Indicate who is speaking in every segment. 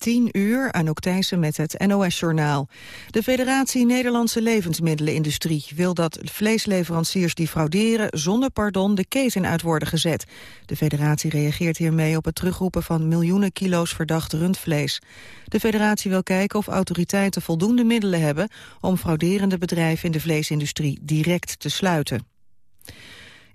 Speaker 1: 10 uur, Anouk Thijssen met het NOS-journaal. De Federatie Nederlandse Levensmiddelenindustrie wil dat vleesleveranciers die frauderen zonder pardon de keten uit worden gezet. De federatie reageert hiermee op het terugroepen van miljoenen kilo's verdacht rundvlees. De federatie wil kijken of autoriteiten voldoende middelen hebben om frauderende bedrijven in de vleesindustrie direct te sluiten.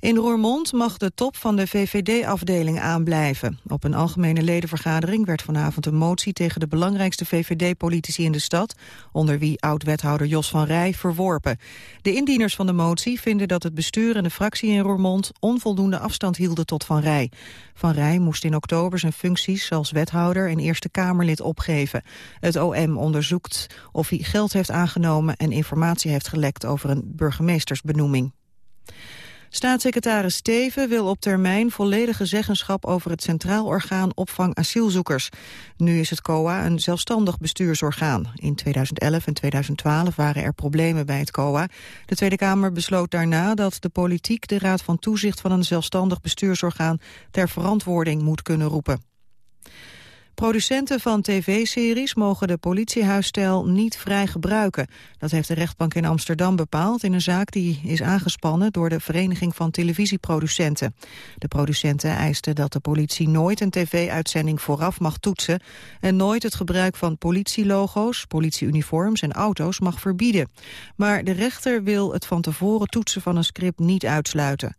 Speaker 1: In Roermond mag de top van de VVD-afdeling aanblijven. Op een algemene ledenvergadering werd vanavond een motie tegen de belangrijkste VVD-politici in de stad, onder wie oud-wethouder Jos van Rij, verworpen. De indieners van de motie vinden dat het bestuur en de fractie in Roermond onvoldoende afstand hielden tot Van Rij. Van Rij moest in oktober zijn functies als wethouder en Eerste Kamerlid opgeven. Het OM onderzoekt of hij geld heeft aangenomen en informatie heeft gelekt over een burgemeestersbenoeming. Staatssecretaris Steven wil op termijn volledige zeggenschap over het Centraal Orgaan Opvang Asielzoekers. Nu is het COA een zelfstandig bestuursorgaan. In 2011 en 2012 waren er problemen bij het COA. De Tweede Kamer besloot daarna dat de politiek de Raad van Toezicht van een zelfstandig bestuursorgaan ter verantwoording moet kunnen roepen. Producenten van tv-series mogen de politiehuisstijl niet vrij gebruiken. Dat heeft de rechtbank in Amsterdam bepaald in een zaak die is aangespannen door de Vereniging van Televisieproducenten. De producenten eisten dat de politie nooit een tv-uitzending vooraf mag toetsen en nooit het gebruik van politielogo's, politieuniforms en auto's mag verbieden. Maar de rechter wil het van tevoren toetsen van een script niet uitsluiten.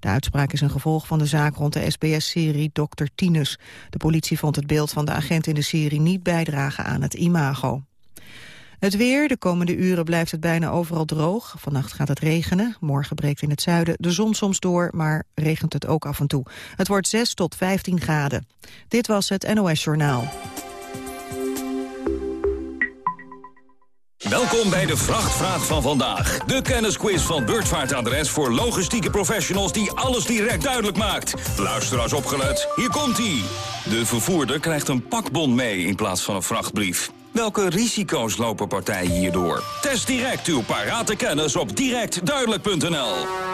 Speaker 1: De uitspraak is een gevolg van de zaak rond de SBS-serie Dr. Tinus. De politie vond het beeld van de agent in de serie niet bijdragen aan het imago. Het weer, de komende uren blijft het bijna overal droog. Vannacht gaat het regenen, morgen breekt in het zuiden de zon soms door... maar regent het ook af en toe. Het wordt 6 tot 15 graden. Dit was het NOS Journaal.
Speaker 2: Welkom bij de Vrachtvraag van vandaag. De kennisquiz van Beurtvaartadres voor logistieke professionals die alles direct duidelijk maakt. Luister als opgelet, hier komt-ie. De vervoerder krijgt een pakbon mee in plaats van een vrachtbrief. Welke risico's lopen partijen hierdoor? Test direct uw parate kennis op directduidelijk.nl.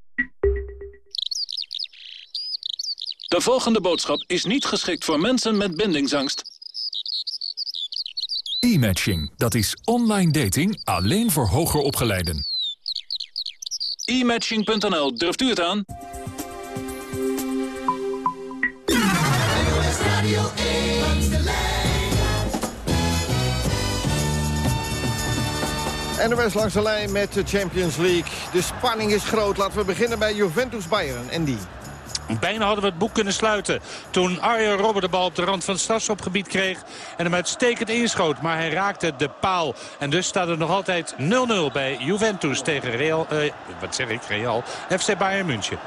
Speaker 3: De volgende boodschap is niet geschikt voor mensen met bindingsangst.
Speaker 4: E-matching, dat is online dating alleen voor hoger opgeleiden.
Speaker 3: E-matching.nl, durft u het aan?
Speaker 5: NOS langs de lijn met de Champions League. De spanning is groot. Laten we beginnen bij Juventus Bayern. En die.
Speaker 6: Bijna hadden we het boek kunnen sluiten. Toen Arjen Robben de bal op de rand van het strafschopgebied kreeg. En hem uitstekend inschoot. Maar hij raakte de paal. En dus staat het nog altijd 0-0 bij Juventus tegen Real. Eh, wat zeg ik? Real. FC Bayern München.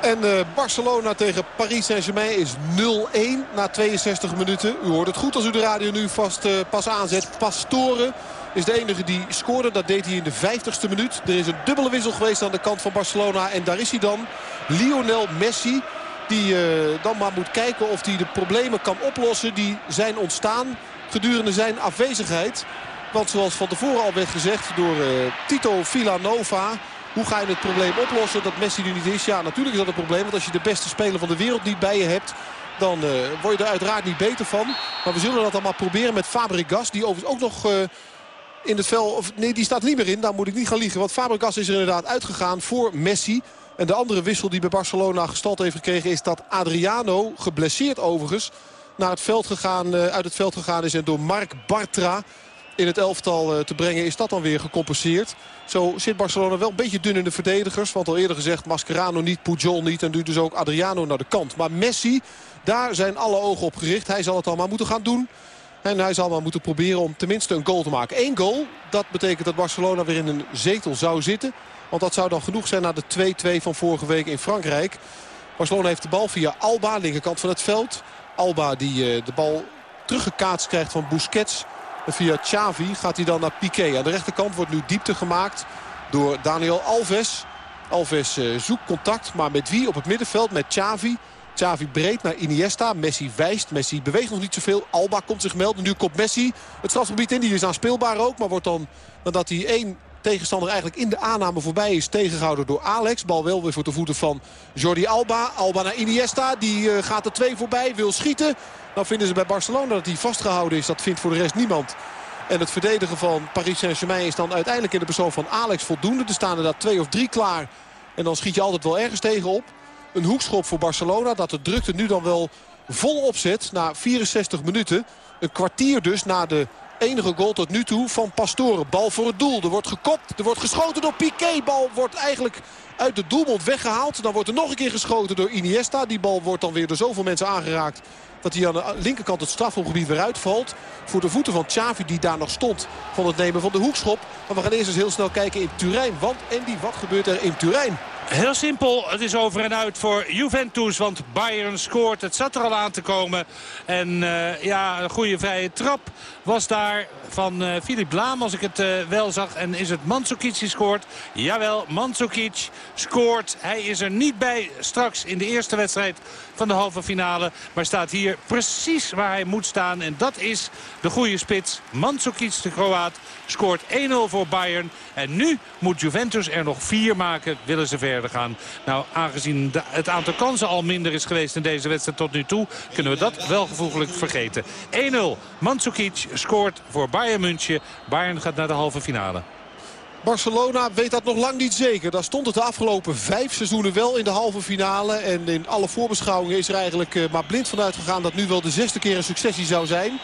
Speaker 7: En uh, Barcelona tegen Paris Saint-Germain is 0-1 na 62 minuten. U hoort het goed als u de radio nu vast uh, pas aanzet. Pastore is de enige die scoorde. Dat deed hij in de 50ste minuut. Er is een dubbele wissel geweest aan de kant van Barcelona. En daar is hij dan. Lionel Messi. Die uh, dan maar moet kijken of hij de problemen kan oplossen die zijn ontstaan gedurende zijn afwezigheid. Want zoals van tevoren al werd gezegd door uh, Tito Villanova... Hoe ga je het probleem oplossen dat Messi nu niet is? Ja, natuurlijk is dat een probleem. Want als je de beste speler van de wereld niet bij je hebt... dan uh, word je er uiteraard niet beter van. Maar we zullen dat allemaal proberen met Fabregas. Die overigens ook nog... In het vel, of nee, die staat niet meer in. Daar moet ik niet gaan liegen. Want Fabregas is er inderdaad uitgegaan voor Messi. En de andere wissel die bij Barcelona gestald heeft gekregen... is dat Adriano, geblesseerd overigens, naar het veld gegaan, uh, uit het veld gegaan is. En door Mark Bartra in het elftal uh, te brengen is dat dan weer gecompenseerd. Zo zit Barcelona wel een beetje dun in de verdedigers. Want al eerder gezegd, Mascherano niet, Pujol niet. En nu dus ook Adriano naar de kant. Maar Messi, daar zijn alle ogen op gericht. Hij zal het allemaal moeten gaan doen. En hij zal maar moeten proberen om tenminste een goal te maken. Eén goal, dat betekent dat Barcelona weer in een zetel zou zitten. Want dat zou dan genoeg zijn na de 2-2 van vorige week in Frankrijk. Barcelona heeft de bal via Alba, linkerkant van het veld. Alba die uh, de bal teruggekaatst krijgt van Busquets. En via Xavi gaat hij dan naar Piqué. Aan de rechterkant wordt nu diepte gemaakt door Daniel Alves. Alves uh, zoekt contact, maar met wie op het middenveld? Met Xavi. Xavi breed naar Iniesta. Messi wijst. Messi beweegt nog niet zoveel. Alba komt zich melden. Nu komt Messi het strafgebied in. Die is aanspeelbaar ook. Maar wordt dan, nadat hij één tegenstander eigenlijk in de aanname voorbij is... tegengehouden door Alex. Bal wel weer voor de voeten van Jordi Alba. Alba naar Iniesta. Die uh, gaat er twee voorbij. Wil schieten. Dan vinden ze bij Barcelona dat hij vastgehouden is. Dat vindt voor de rest niemand. En het verdedigen van Paris Saint-Germain is dan uiteindelijk in de persoon van Alex voldoende. Er staan er daar twee of drie klaar. En dan schiet je altijd wel ergens tegenop. Een hoekschop voor Barcelona dat de drukte nu dan wel vol opzet na 64 minuten. Een kwartier dus na de enige goal tot nu toe van Pastoren. Bal voor het doel. Er wordt gekopt. Er wordt geschoten door Piqué. Bal wordt eigenlijk uit de doelmond weggehaald. Dan wordt er nog een keer geschoten door Iniesta. Die bal wordt dan weer door zoveel mensen aangeraakt dat hij aan de linkerkant het strafhofgebied weer uitvalt. Voor de voeten van Xavi die daar nog stond van het nemen van de hoekschop. Maar we gaan eerst eens heel snel kijken in Turijn. Want Andy, wat gebeurt er in Turijn?
Speaker 6: Heel simpel, het is over en uit voor Juventus, want Bayern scoort. Het zat er al aan te komen. En uh, ja, een goede vrije trap was daar van uh, Filip Laam, als ik het uh, wel zag. En is het Mandzukic die scoort? Jawel, Mandzukic scoort. Hij is er niet bij straks in de eerste wedstrijd van de halve finale. Maar staat hier precies waar hij moet staan. En dat is de goede spits. Mandzukic, de Kroaat, scoort 1-0 voor Bayern. En nu moet Juventus er nog vier maken, willen ze verder gaan. Nou, aangezien het aantal kansen al minder is geweest in deze wedstrijd tot nu toe... kunnen we dat wel gevoeglijk vergeten. 1-0, Mandzukic scoort voor Bayern München. Bayern gaat naar de halve finale.
Speaker 7: Barcelona weet dat nog lang niet zeker. Daar stond het de afgelopen vijf seizoenen wel in de halve finale. En in alle voorbeschouwingen is er eigenlijk eh, maar blind vanuit gegaan... dat nu wel de zesde keer een successie zou zijn.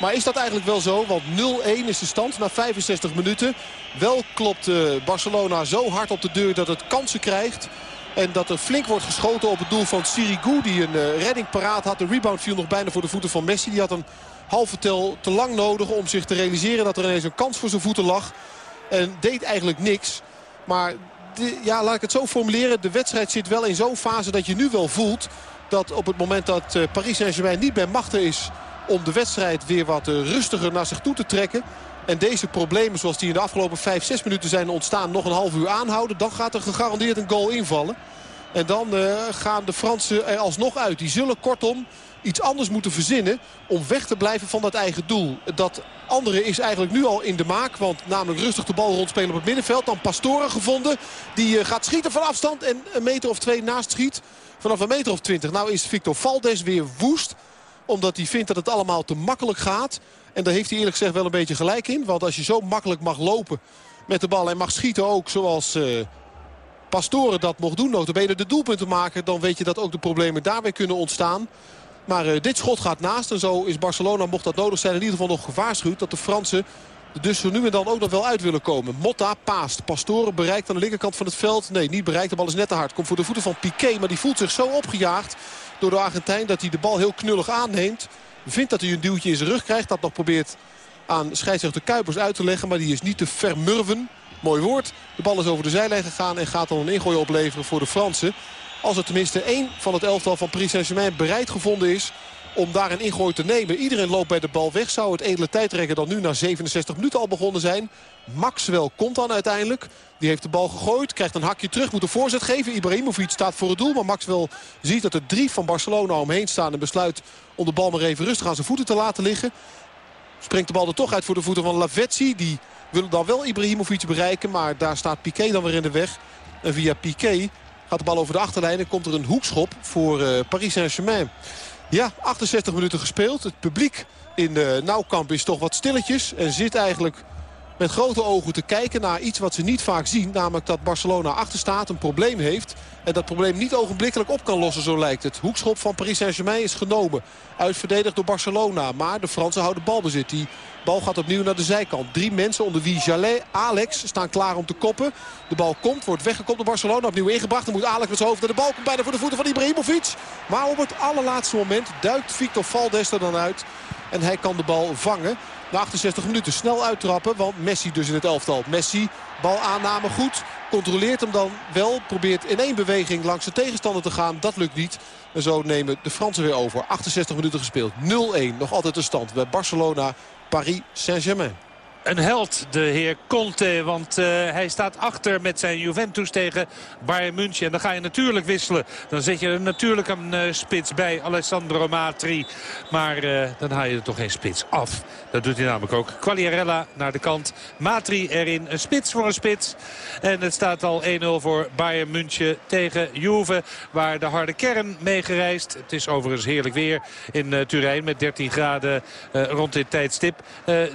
Speaker 7: Maar is dat eigenlijk wel zo? Want 0-1 is de stand na 65 minuten. Wel klopt eh, Barcelona zo hard op de deur dat het kansen krijgt. En dat er flink wordt geschoten op het doel van Sirigu. Die een uh, redding paraat had. De rebound viel nog bijna voor de voeten van Messi. Die had een halve tel te lang nodig om zich te realiseren dat er ineens een kans voor zijn voeten lag. En deed eigenlijk niks. Maar ja, laat ik het zo formuleren. De wedstrijd zit wel in zo'n fase dat je nu wel voelt... dat op het moment dat uh, Paris Saint-Germain niet bij machten is... om de wedstrijd weer wat uh, rustiger naar zich toe te trekken... en deze problemen zoals die in de afgelopen 5, 6 minuten zijn ontstaan... nog een half uur aanhouden, dan gaat er gegarandeerd een goal invallen. En dan uh, gaan de Fransen er alsnog uit. Die zullen kortom iets anders moeten verzinnen om weg te blijven van dat eigen doel. Dat andere is eigenlijk nu al in de maak. Want namelijk rustig de bal rondspelen op het middenveld. Dan Pastoren gevonden. Die gaat schieten van afstand en een meter of twee naast schiet. Vanaf een meter of twintig. Nou is Victor Valdes weer woest. Omdat hij vindt dat het allemaal te makkelijk gaat. En daar heeft hij eerlijk gezegd wel een beetje gelijk in. Want als je zo makkelijk mag lopen met de bal en mag schieten ook zoals... Uh, Pastoren dat mocht doen, notabene de doelpunten maken... dan weet je dat ook de problemen daarmee kunnen ontstaan. Maar uh, dit schot gaat naast. En zo is Barcelona, mocht dat nodig zijn, in ieder geval nog gewaarschuwd... dat de Fransen dus zo nu en dan ook nog wel uit willen komen. Motta paast. Pastoren bereikt aan de linkerkant van het veld. Nee, niet bereikt. De bal is net te hard. Komt voor de voeten van Piqué. Maar die voelt zich zo opgejaagd door de Argentijn... dat hij de bal heel knullig aanneemt. Vindt dat hij een duwtje in zijn rug krijgt. Dat nog probeert aan scheidsrechter Kuipers uit te leggen. Maar die is niet te vermurven. Mooi woord. De bal is over de zijlijn gegaan en gaat dan een ingooi opleveren voor de Fransen. Als er tenminste één van het elftal van Paris Saint-Germain bereid gevonden is om daar een ingooi te nemen. Iedereen loopt bij de bal weg. Zou het edele tijdrekken dan nu na 67 minuten al begonnen zijn. Maxwell komt dan uiteindelijk. Die heeft de bal gegooid. Krijgt een hakje terug. Moet een voorzet geven. Ibrahimovic staat voor het doel. Maar Maxwell ziet dat er drie van Barcelona omheen staan. En besluit om de bal maar even rustig aan zijn voeten te laten liggen. Springt de bal er toch uit voor de voeten van Lavezzi. Die wil dan wel Ibrahimovic bereiken. Maar daar staat Piqué dan weer in de weg. En via Piqué Gaat de bal over de achterlijn en komt er een hoekschop voor uh, Paris Saint-Germain. Ja, 68 minuten gespeeld. Het publiek in de Nauwkamp is toch wat stilletjes. En zit eigenlijk met grote ogen te kijken naar iets wat ze niet vaak zien. Namelijk dat Barcelona achter staat, een probleem heeft. En dat probleem niet ogenblikkelijk op kan lossen, zo lijkt het. Hoekschop van Paris Saint-Germain is genomen. Uitverdedigd door Barcelona. Maar de Fransen houden balbezit. Die bal gaat opnieuw naar de zijkant. Drie mensen onder wie Jallet, Alex staan klaar om te koppen. De bal komt, wordt weggekopt door Barcelona. Opnieuw ingebracht. Dan moet Alex met zijn hoofd naar de bal. Komt bijna voor de voeten van Ibrahimovic. Maar op het allerlaatste moment duikt Victor Valdes er dan uit. En hij kan de bal vangen. Na 68 minuten snel uittrappen. Want Messi dus in het elftal. Messi, balaanname goed. Controleert hem dan wel. Probeert in één beweging langs de tegenstander te gaan. Dat lukt niet. En zo nemen de Fransen weer over. 68 minuten gespeeld. 0-1. Nog altijd de stand bij Barcelona Paris Saint-Germain
Speaker 6: een held, de heer Conte. Want uh, hij staat achter met zijn Juventus tegen Bayern München. En dan ga je natuurlijk wisselen. Dan zet je er natuurlijk een uh, spits bij, Alessandro Matri. Maar uh, dan haal je er toch geen spits af. Dat doet hij namelijk ook. Quagliarella naar de kant. Matri erin. Een spits voor een spits. En het staat al 1-0 voor Bayern München tegen Juve. Waar de harde kern mee gereisd. Het is overigens heerlijk weer in Turijn met 13 graden rond dit tijdstip.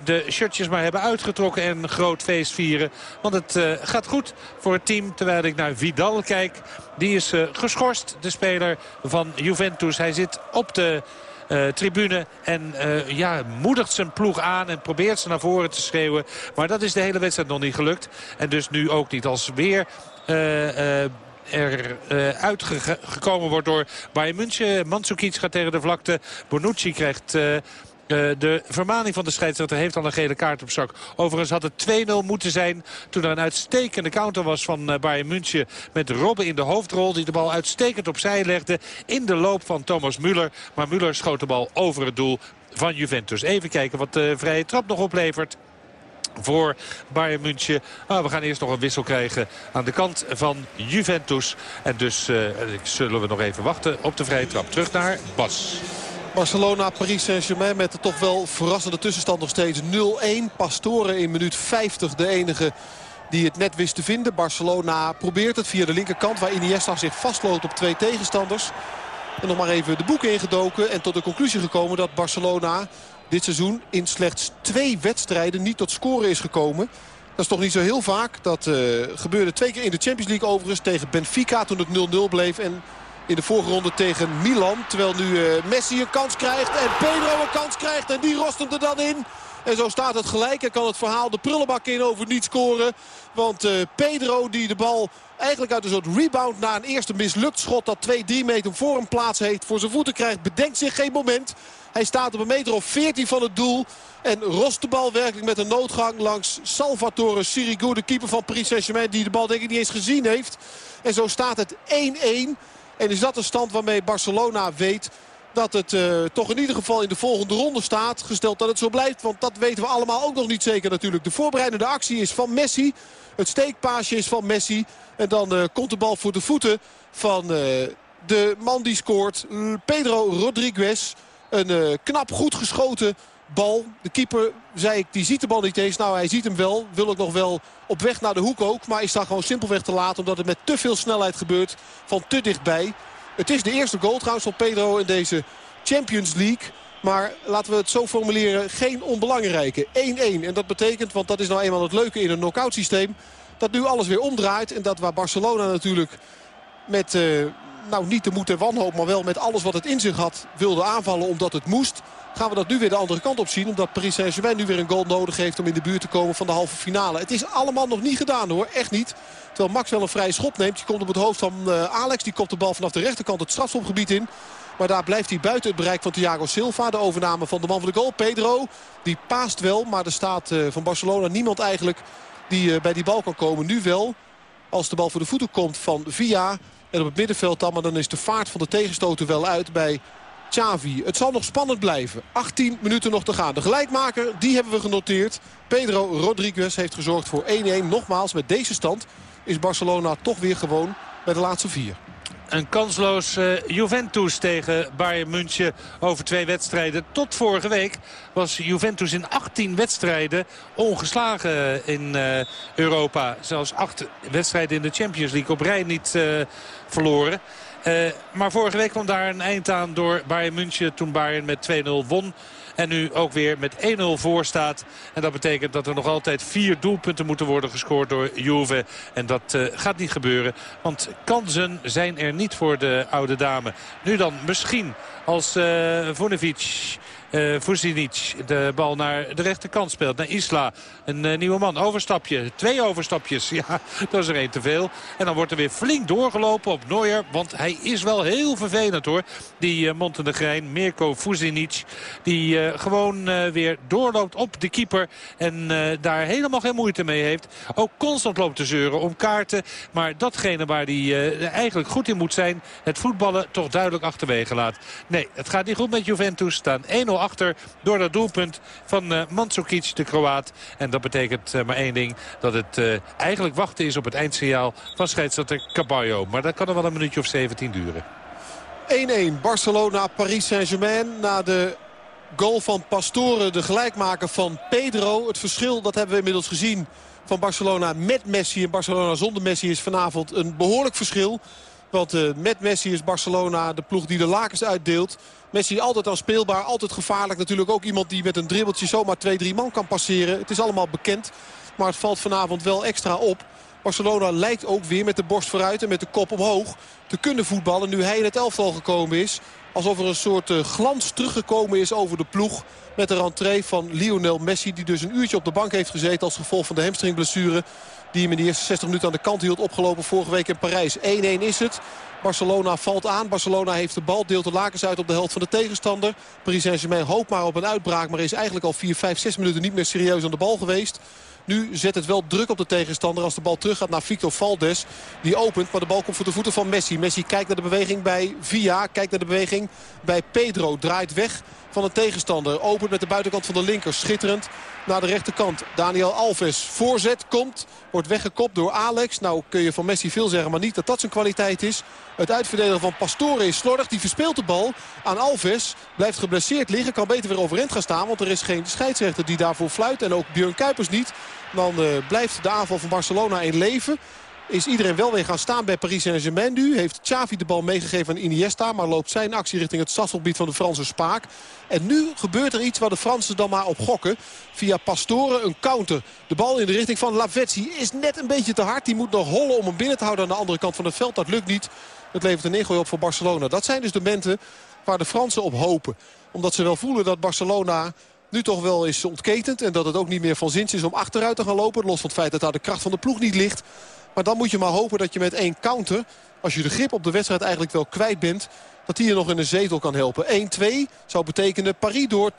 Speaker 6: de shirtjes maar hebben uitgetrokken en groot feest vieren. Want het uh, gaat goed voor het team. Terwijl ik naar Vidal kijk. Die is uh, geschorst, de speler van Juventus. Hij zit op de... Uh, tribune. En ja, moedigt zijn ploeg aan en probeert ze naar voren te schreeuwen. Maar dat is de hele wedstrijd nog niet gelukt. En dus nu ook niet als weer... Uh, er uitgekomen wordt door Bayern München. Mandzukic gaat tegen de vlakte. Bonucci krijgt... Uh, de vermaning van de scheidsrechter heeft al een gele kaart op zak. Overigens had het 2-0 moeten zijn toen er een uitstekende counter was van uh, Bayern München. Met Robben in de hoofdrol die de bal uitstekend opzij legde in de loop van Thomas Müller. Maar Müller schoot de bal over het doel van Juventus. Even kijken wat de vrije trap nog oplevert voor Bayern München. Ah, we gaan eerst nog een wissel krijgen aan de kant van Juventus. En dus uh, zullen we nog even wachten op de vrije trap. Terug naar Bas.
Speaker 7: Barcelona, Paris Saint-Germain met de toch wel verrassende tussenstand nog steeds 0-1. Pastoren in minuut 50 de enige die het net wist te vinden. Barcelona probeert het via de linkerkant waar Iniesta zich vastloopt op twee tegenstanders. En nog maar even de boeken ingedoken en tot de conclusie gekomen dat Barcelona dit seizoen in slechts twee wedstrijden niet tot scoren is gekomen. Dat is toch niet zo heel vaak. Dat uh, gebeurde twee keer in de Champions League overigens tegen Benfica toen het 0-0 bleef. En in de vorige ronde tegen Milan. Terwijl nu uh, Messi een kans krijgt en Pedro een kans krijgt. En die rost hem er dan in. En zo staat het gelijk. En kan het verhaal de prullenbak in over niet scoren. Want uh, Pedro die de bal eigenlijk uit een soort rebound na een eerste mislukt schot... dat 2-3 meter voor hem plaats heeft, voor zijn voeten krijgt... bedenkt zich geen moment. Hij staat op een meter of 14 van het doel. En rost de bal werkelijk met een noodgang langs Salvatore Sirigu, de keeper van Paris Saint-Germain... die de bal denk ik niet eens gezien heeft. En zo staat het 1-1. En is dat een stand waarmee Barcelona weet dat het uh, toch in ieder geval in de volgende ronde staat. Gesteld dat het zo blijft, want dat weten we allemaal ook nog niet zeker natuurlijk. De voorbereidende actie is van Messi. Het steekpaasje is van Messi. En dan uh, komt de bal voor de voeten van uh, de man die scoort. Pedro Rodriguez. Een knap goed geschoten bal. De keeper, zei ik, die ziet de bal niet eens. Nou, hij ziet hem wel. Wil ook nog wel op weg naar de hoek ook. Maar is daar gewoon simpelweg te laat. Omdat het met te veel snelheid gebeurt. Van te dichtbij. Het is de eerste goal trouwens van Pedro in deze Champions League. Maar laten we het zo formuleren, geen onbelangrijke. 1-1. En dat betekent, want dat is nou eenmaal het leuke in een knock-out systeem... dat nu alles weer omdraait. En dat waar Barcelona natuurlijk met... Uh, nou, niet de moed en wanhoop, maar wel met alles wat het in zich had... wilde aanvallen omdat het moest gaan we dat nu weer de andere kant op zien. Omdat Paris Saint-Germain nu weer een goal nodig heeft om in de buurt te komen van de halve finale. Het is allemaal nog niet gedaan hoor, echt niet. Terwijl Max wel een vrije schop neemt. Die komt op het hoofd van uh, Alex. Die kopt de bal vanaf de rechterkant het strafschopgebied in. Maar daar blijft hij buiten het bereik van Thiago Silva. De overname van de man van de goal, Pedro. Die paast wel, maar er staat uh, van Barcelona niemand eigenlijk die uh, bij die bal kan komen. Nu wel, als de bal voor de voeten komt van Via. En op het middenveld dan, maar dan is de vaart van de tegenstoten wel uit bij Xavi. Het zal nog spannend blijven. 18 minuten nog te gaan. De gelijkmaker, die hebben we genoteerd. Pedro Rodriguez heeft gezorgd voor 1-1. Nogmaals, met deze stand is Barcelona toch weer gewoon bij de laatste vier.
Speaker 6: Een kansloos uh, Juventus tegen Bayern München over twee wedstrijden. Tot vorige week was Juventus in 18 wedstrijden ongeslagen in uh, Europa. Zelfs acht wedstrijden in de Champions League op rij niet uh, verloren. Uh, maar vorige week kwam daar een eind aan door Bayern München toen Bayern met 2-0 won. En nu ook weer met 1-0 voor staat. En dat betekent dat er nog altijd vier doelpunten moeten worden gescoord door Juve. En dat uh, gaat niet gebeuren. Want kansen zijn er niet voor de oude dame. Nu dan misschien als uh, uh, de bal naar de rechterkant speelt. Naar Isla. Een uh, nieuwe man. Overstapje. Twee overstapjes. Ja, dat is er één te veel. En dan wordt er weer flink doorgelopen op Neuer. Want hij is wel heel vervelend hoor. Die uh, Montenegrijn, Mirko Vuzinic. Die gewoon weer doorloopt op de keeper. En daar helemaal geen moeite mee heeft. Ook constant loopt te zeuren om kaarten. Maar datgene waar hij eigenlijk goed in moet zijn. Het voetballen toch duidelijk achterwege laat. Nee, het gaat niet goed met Juventus. Staan 1-0 achter door dat doelpunt van uh, Mandzukic, de Kroaat. En dat betekent maar één ding. Dat het eigenlijk wachten is op het eindsignaal van scheidsrechter Caballo. Maar dat kan er wel een minuutje of 17 duren.
Speaker 7: 1-1 Barcelona, Paris Saint-Germain. Na de goal van Pastore, de gelijkmaker van Pedro. Het verschil, dat hebben we inmiddels gezien van Barcelona met Messi. En Barcelona zonder Messi is vanavond een behoorlijk verschil. Want uh, met Messi is Barcelona de ploeg die de lakens uitdeelt. Messi altijd al speelbaar, altijd gevaarlijk. Natuurlijk ook iemand die met een dribbeltje zomaar 2-3 man kan passeren. Het is allemaal bekend. Maar het valt vanavond wel extra op. Barcelona lijkt ook weer met de borst vooruit en met de kop omhoog te kunnen voetballen. Nu hij in het elftal gekomen is. Alsof er een soort uh, glans teruggekomen is over de ploeg. Met de rentree van Lionel Messi. Die dus een uurtje op de bank heeft gezeten als gevolg van de hamstringblessure. Die hem in de eerste 60 minuten aan de kant hield opgelopen vorige week in Parijs. 1-1 is het. Barcelona valt aan. Barcelona heeft de bal, deelt de lakens uit op de helft van de tegenstander. Paris Saint-Germain hoopt maar op een uitbraak. Maar is eigenlijk al 4, 5, 6 minuten niet meer serieus aan de bal geweest. Nu zet het wel druk op de tegenstander als de bal terug gaat naar Victor Valdes. Die opent, maar de bal komt voor de voeten van Messi. Messi kijkt naar de beweging bij Via. Kijkt naar de beweging bij Pedro. Draait weg van een tegenstander. Opent met de buitenkant van de linker. Schitterend naar de rechterkant. Daniel Alves. Voorzet komt. Wordt weggekopt door Alex. Nou kun je van Messi veel zeggen, maar niet dat dat zijn kwaliteit is. Het uitverdedigen van Pastore is slordig. Die verspeelt de bal aan Alves. Blijft geblesseerd liggen. Kan beter weer overeind gaan staan. Want er is geen scheidsrechter die daarvoor fluit. En ook Björn Kuipers niet. Dan uh, blijft de aanval van Barcelona in leven is iedereen wel weer gaan staan bij Paris Saint-Germain nu. Heeft Xavi de bal meegegeven aan Iniesta. Maar loopt zijn actie richting het stadsgebied van de Franse Spaak. En nu gebeurt er iets waar de Fransen dan maar op gokken. Via Pastore een counter. De bal in de richting van Lavezzi is net een beetje te hard. Die moet nog hollen om hem binnen te houden aan de andere kant van het veld. Dat lukt niet. Het levert een ingooi op voor Barcelona. Dat zijn dus de momenten waar de Fransen op hopen. Omdat ze wel voelen dat Barcelona nu toch wel is ontketend. En dat het ook niet meer van zins is om achteruit te gaan lopen. Los van het feit dat daar de kracht van de ploeg niet ligt. Maar dan moet je maar hopen dat je met één counter... als je de grip op de wedstrijd eigenlijk wel kwijt bent... dat die je nog in een zetel kan helpen. 1-2 zou betekenen Paris door.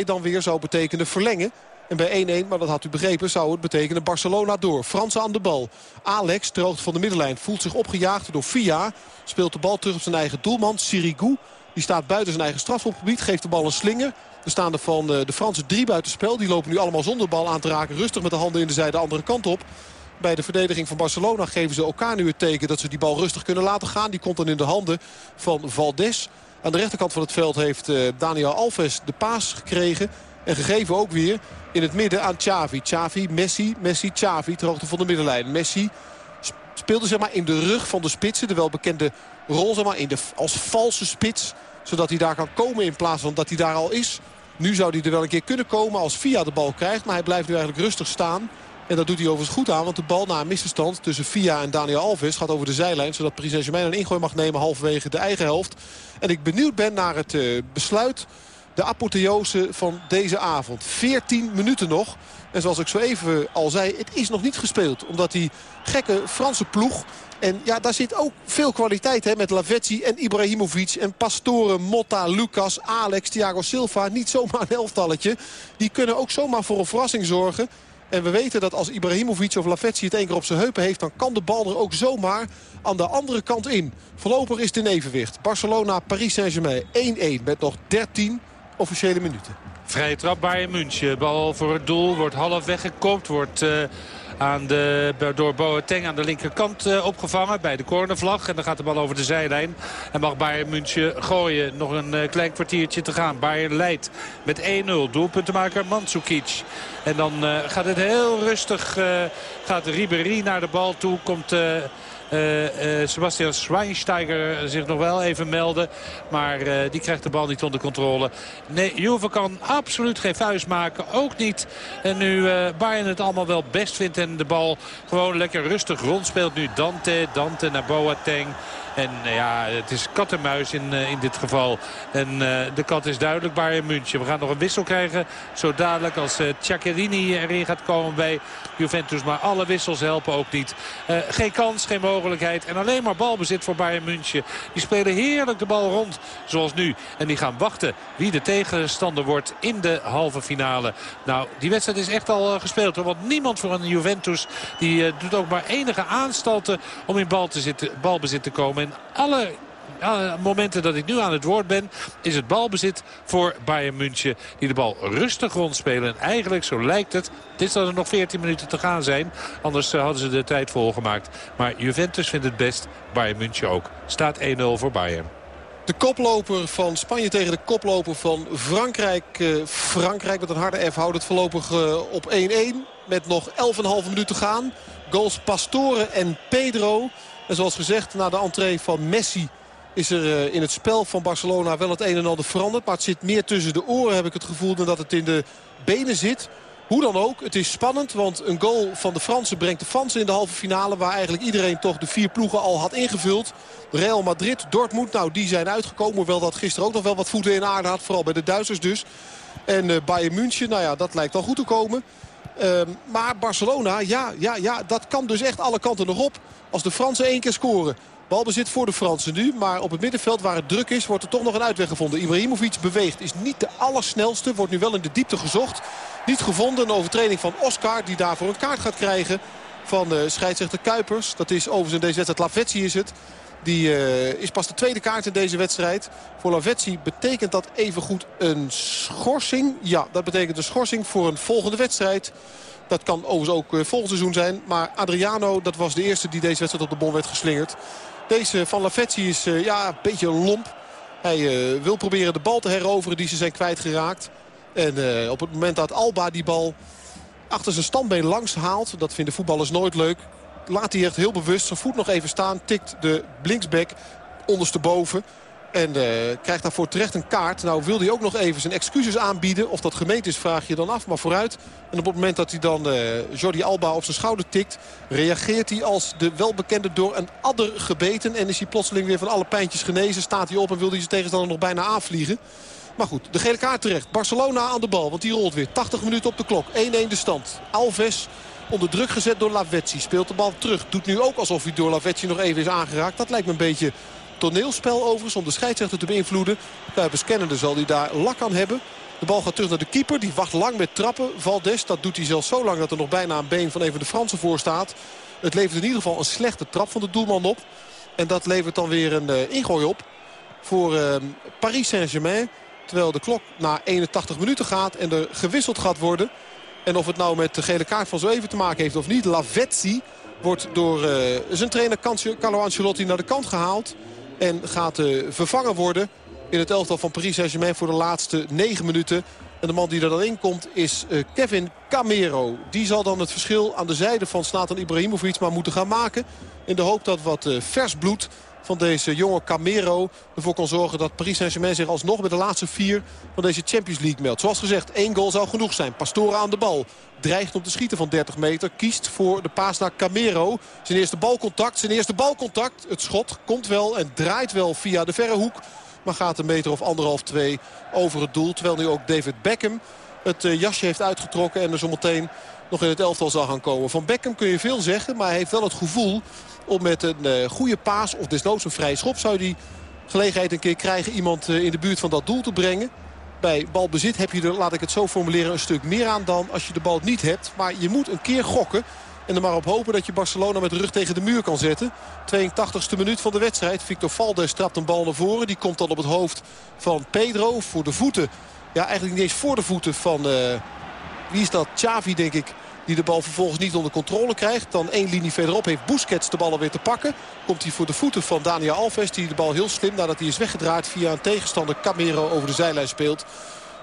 Speaker 7: 2-2 dan weer zou betekenen verlengen. En bij 1-1, maar dat had u begrepen, zou het betekenen Barcelona door. Fransen aan de bal. Alex, ter van de middenlijn, voelt zich opgejaagd door Via. Speelt de bal terug op zijn eigen doelman, Sirigu. Die staat buiten zijn eigen strafschopgebied, geeft de bal een slinger. Er staan er van eh, de Fransen drie buitenspel. Die lopen nu allemaal zonder bal aan te raken. Rustig met de handen in de zijde de andere kant op. Bij de verdediging van Barcelona geven ze elkaar nu het teken dat ze die bal rustig kunnen laten gaan. Die komt dan in de handen van Valdes. Aan de rechterkant van het veld heeft eh, Daniel Alves de paas gekregen. En gegeven ook weer in het midden aan Xavi. Xavi, Messi, Messi, Xavi ter hoogte van de middenlijn. Messi speelde zeg maar in de rug van de spitsen. De welbekende rol zeg maar, in de, als valse spits. Zodat hij daar kan komen in plaats van dat hij daar al is. Nu zou hij er wel een keer kunnen komen als Via de bal krijgt. Maar hij blijft nu eigenlijk rustig staan. En dat doet hij overigens goed aan. Want de bal na een misverstand tussen Via en Daniel Alves gaat over de zijlijn. Zodat Paris Saint-Germain een ingooi mag nemen halverwege de eigen helft. En ik benieuwd ben naar het uh, besluit. De apotheose van deze avond. 14 minuten nog. En zoals ik zo even al zei, het is nog niet gespeeld. Omdat die gekke Franse ploeg en ja, daar zit ook veel kwaliteit hè, met Lavezzi en Ibrahimovic en Pastore, Motta, Lucas, Alex, Thiago Silva. Niet zomaar een elftalletje. Die kunnen ook zomaar voor een verrassing zorgen. En we weten dat als Ibrahimovic of Lavetzi het één keer op zijn heupen heeft... dan kan de bal er ook zomaar aan de andere kant in. Voorlopig is het in evenwicht. Barcelona, Paris Saint-Germain 1-1 met nog 13 officiële minuten.
Speaker 6: Vrije trap Bayern München. Bal voor het doel wordt half weggekopt. Wordt... Uh aan de, door Boateng aan de linkerkant uh, opgevangen bij de cornervlag. En dan gaat de bal over de zijlijn. En mag Bayern München gooien. Nog een uh, klein kwartiertje te gaan. Bayern leidt met 1-0. Doelpuntenmaker Mandzukic. En dan uh, gaat het heel rustig. gaat Ribéry naar de bal toe. Komt... Uh, Sebastian Schweinsteiger zich nog wel even melden. Maar uh, die krijgt de bal niet onder controle. Nee, Juve kan absoluut geen vuist maken. Ook niet. En nu Bayern het allemaal wel best vindt. En de bal gewoon lekker rustig rondspeelt. Nu Dante, Dante naar Boateng. En eh, ja, het is kat en muis in, eh, in dit geval. En uh, de kat is duidelijk Bayern München. We gaan nog een wissel krijgen. Zo dadelijk als uh, erin gaat komen bij Juventus. Maar alle wissels helpen ook niet. Geen kans, geen mogelijkheid. En alleen maar balbezit voor Bayern München. Die spelen heerlijk de bal rond. Zoals nu. En die gaan wachten wie de tegenstander wordt in de halve finale. Nou, die wedstrijd is echt al gespeeld. Want niemand voor een Juventus die doet ook maar enige aanstalten om in bal te zitten, balbezit te komen. En alle momenten dat ik nu aan het woord ben... is het balbezit voor Bayern München. Die de bal rustig rondspelen. En eigenlijk, zo lijkt het, is dat er nog 14 minuten te gaan zijn. Anders hadden ze de tijd volgemaakt. Maar Juventus vindt het best. Bayern München ook. Staat 1-0 voor Bayern.
Speaker 7: De koploper van Spanje tegen de koploper van Frankrijk. Uh, Frankrijk met een harde F houdt het voorlopig uh, op 1-1. Met nog 11,5 minuten te gaan. Goals Pastore en Pedro. En zoals gezegd, na de entree van Messi is er uh, in het spel van Barcelona wel het een en ander veranderd. Maar het zit meer tussen de oren, heb ik het gevoel, dan dat het in de benen zit. Hoe dan ook, het is spannend, want een goal van de Fransen brengt de Fransen in de halve finale... waar eigenlijk iedereen toch de vier ploegen al had ingevuld. Real Madrid, Dortmund, nou die zijn uitgekomen. Hoewel dat gisteren ook nog wel wat voeten in aarde had, vooral bij de Duitsers dus. En uh, Bayern München, nou ja, dat lijkt al goed te komen. Uh, maar Barcelona, ja, ja, ja, dat kan dus echt alle kanten nog op. Als de Fransen één keer scoren. Balbezit voor de Fransen nu. Maar op het middenveld waar het druk is wordt er toch nog een uitweg gevonden. Ibrahimovic beweegt. Is niet de allersnelste. Wordt nu wel in de diepte gezocht. Niet gevonden. Een overtreding van Oscar die daarvoor een kaart gaat krijgen. Van uh, scheidsrechter Kuipers. Dat is overigens in deze wedstrijd. Lavetsi is het. Die uh, is pas de tweede kaart in deze wedstrijd. Voor Lavetsi betekent dat evengoed een schorsing. Ja, dat betekent een schorsing voor een volgende wedstrijd. Dat kan overigens ook uh, volgend seizoen zijn. Maar Adriano, dat was de eerste die deze wedstrijd op de bon werd geslingerd. Deze van Lavetsi is uh, ja, een beetje lomp. Hij wil proberen de bal te heroveren die ze zijn kwijtgeraakt. En op het moment dat Alba die bal achter zijn standbeen langs haalt... dat vinden voetballers nooit leuk... laat hij echt heel bewust zijn voet nog even staan. Tikt de blinksback ondersteboven. En uh, krijgt daarvoor terecht een kaart. Nou wilde hij ook nog even zijn excuses aanbieden. Of dat gemeend is vraag je dan af, maar vooruit. En op het moment dat hij dan uh, Jordi Alba op zijn schouder tikt... reageert hij als de welbekende door een adder gebeten. En is hij plotseling weer van alle pijntjes genezen. Staat hij op en wil hij zijn tegenstander nog bijna aanvliegen. Maar goed, de gele kaart terecht. Barcelona aan de bal, want die rolt weer. 80 minuten op de klok. 1-1 de stand. Alves onder druk gezet door Lavetsi. Speelt de bal terug. Doet nu ook alsof hij door Lavetsi nog even is aangeraakt. Dat lijkt me een beetje toneelspel overigens om de scheidsrechter te beïnvloeden. Kuipers kennende zal hij daar lak aan hebben. De bal gaat terug naar de keeper. Die wacht lang met trappen. Valdes, dat doet hij zelfs zo lang dat er nog bijna een been van een van de Fransen voor staat. Het levert in ieder geval een slechte trap van de doelman op. En dat levert dan weer een uh, ingooi op voor uh, Paris Saint-Germain. Terwijl de klok na 81 minuten gaat en er gewisseld gaat worden. En of het nou met de gele kaart van zo even te maken heeft of niet. Lavezzi wordt door uh, zijn trainer Carlo Ancelotti naar de kant gehaald. En gaat uh, vervangen worden in het elftal van Paris Saint-Germain voor de laatste 9 minuten. En de man die er dan in komt is uh, Kevin Camero. Die zal dan het verschil aan de zijde van Slatan Ibrahimovic maar moeten gaan maken. In de hoop dat wat vers bloed van deze jonge Camero ervoor kan zorgen dat Paris Saint-Germain zich alsnog bij de laatste vier van deze Champions League meldt. Zoals gezegd, één goal zou genoeg zijn. Pastore aan de bal. Dreigt om te schieten van 30 meter. Kiest voor de paas naar Camero. Zijn eerste balcontact. Zijn eerste balcontact. Het schot komt wel en draait wel via de verre hoek. Maar gaat een meter of anderhalf, twee over het doel. Terwijl nu ook David Beckham het jasje heeft uitgetrokken. En er zometeen nog in het elftal zal gaan komen. Van Beckham kun je veel zeggen. Maar hij heeft wel het gevoel om met een uh, goede paas of desnoods een vrije schop... zou die gelegenheid een keer krijgen iemand uh, in de buurt van dat doel te brengen. Bij balbezit heb je er, laat ik het zo formuleren, een stuk meer aan dan als je de bal niet hebt. Maar je moet een keer gokken. En er maar op hopen dat je Barcelona met de rug tegen de muur kan zetten. 82e minuut van de wedstrijd. Victor Valdes trapt een bal naar voren. Die komt dan op het hoofd van Pedro voor de voeten. Ja, eigenlijk niet eens voor de voeten van... Uh, wie is dat? Xavi, denk ik. Die de bal vervolgens niet onder controle krijgt. Dan één linie verderop heeft Busquets de bal alweer te pakken. Komt hij voor de voeten van Daniel Alves. Die de bal heel slim nadat hij is weggedraaid via een tegenstander Camero over de zijlijn speelt.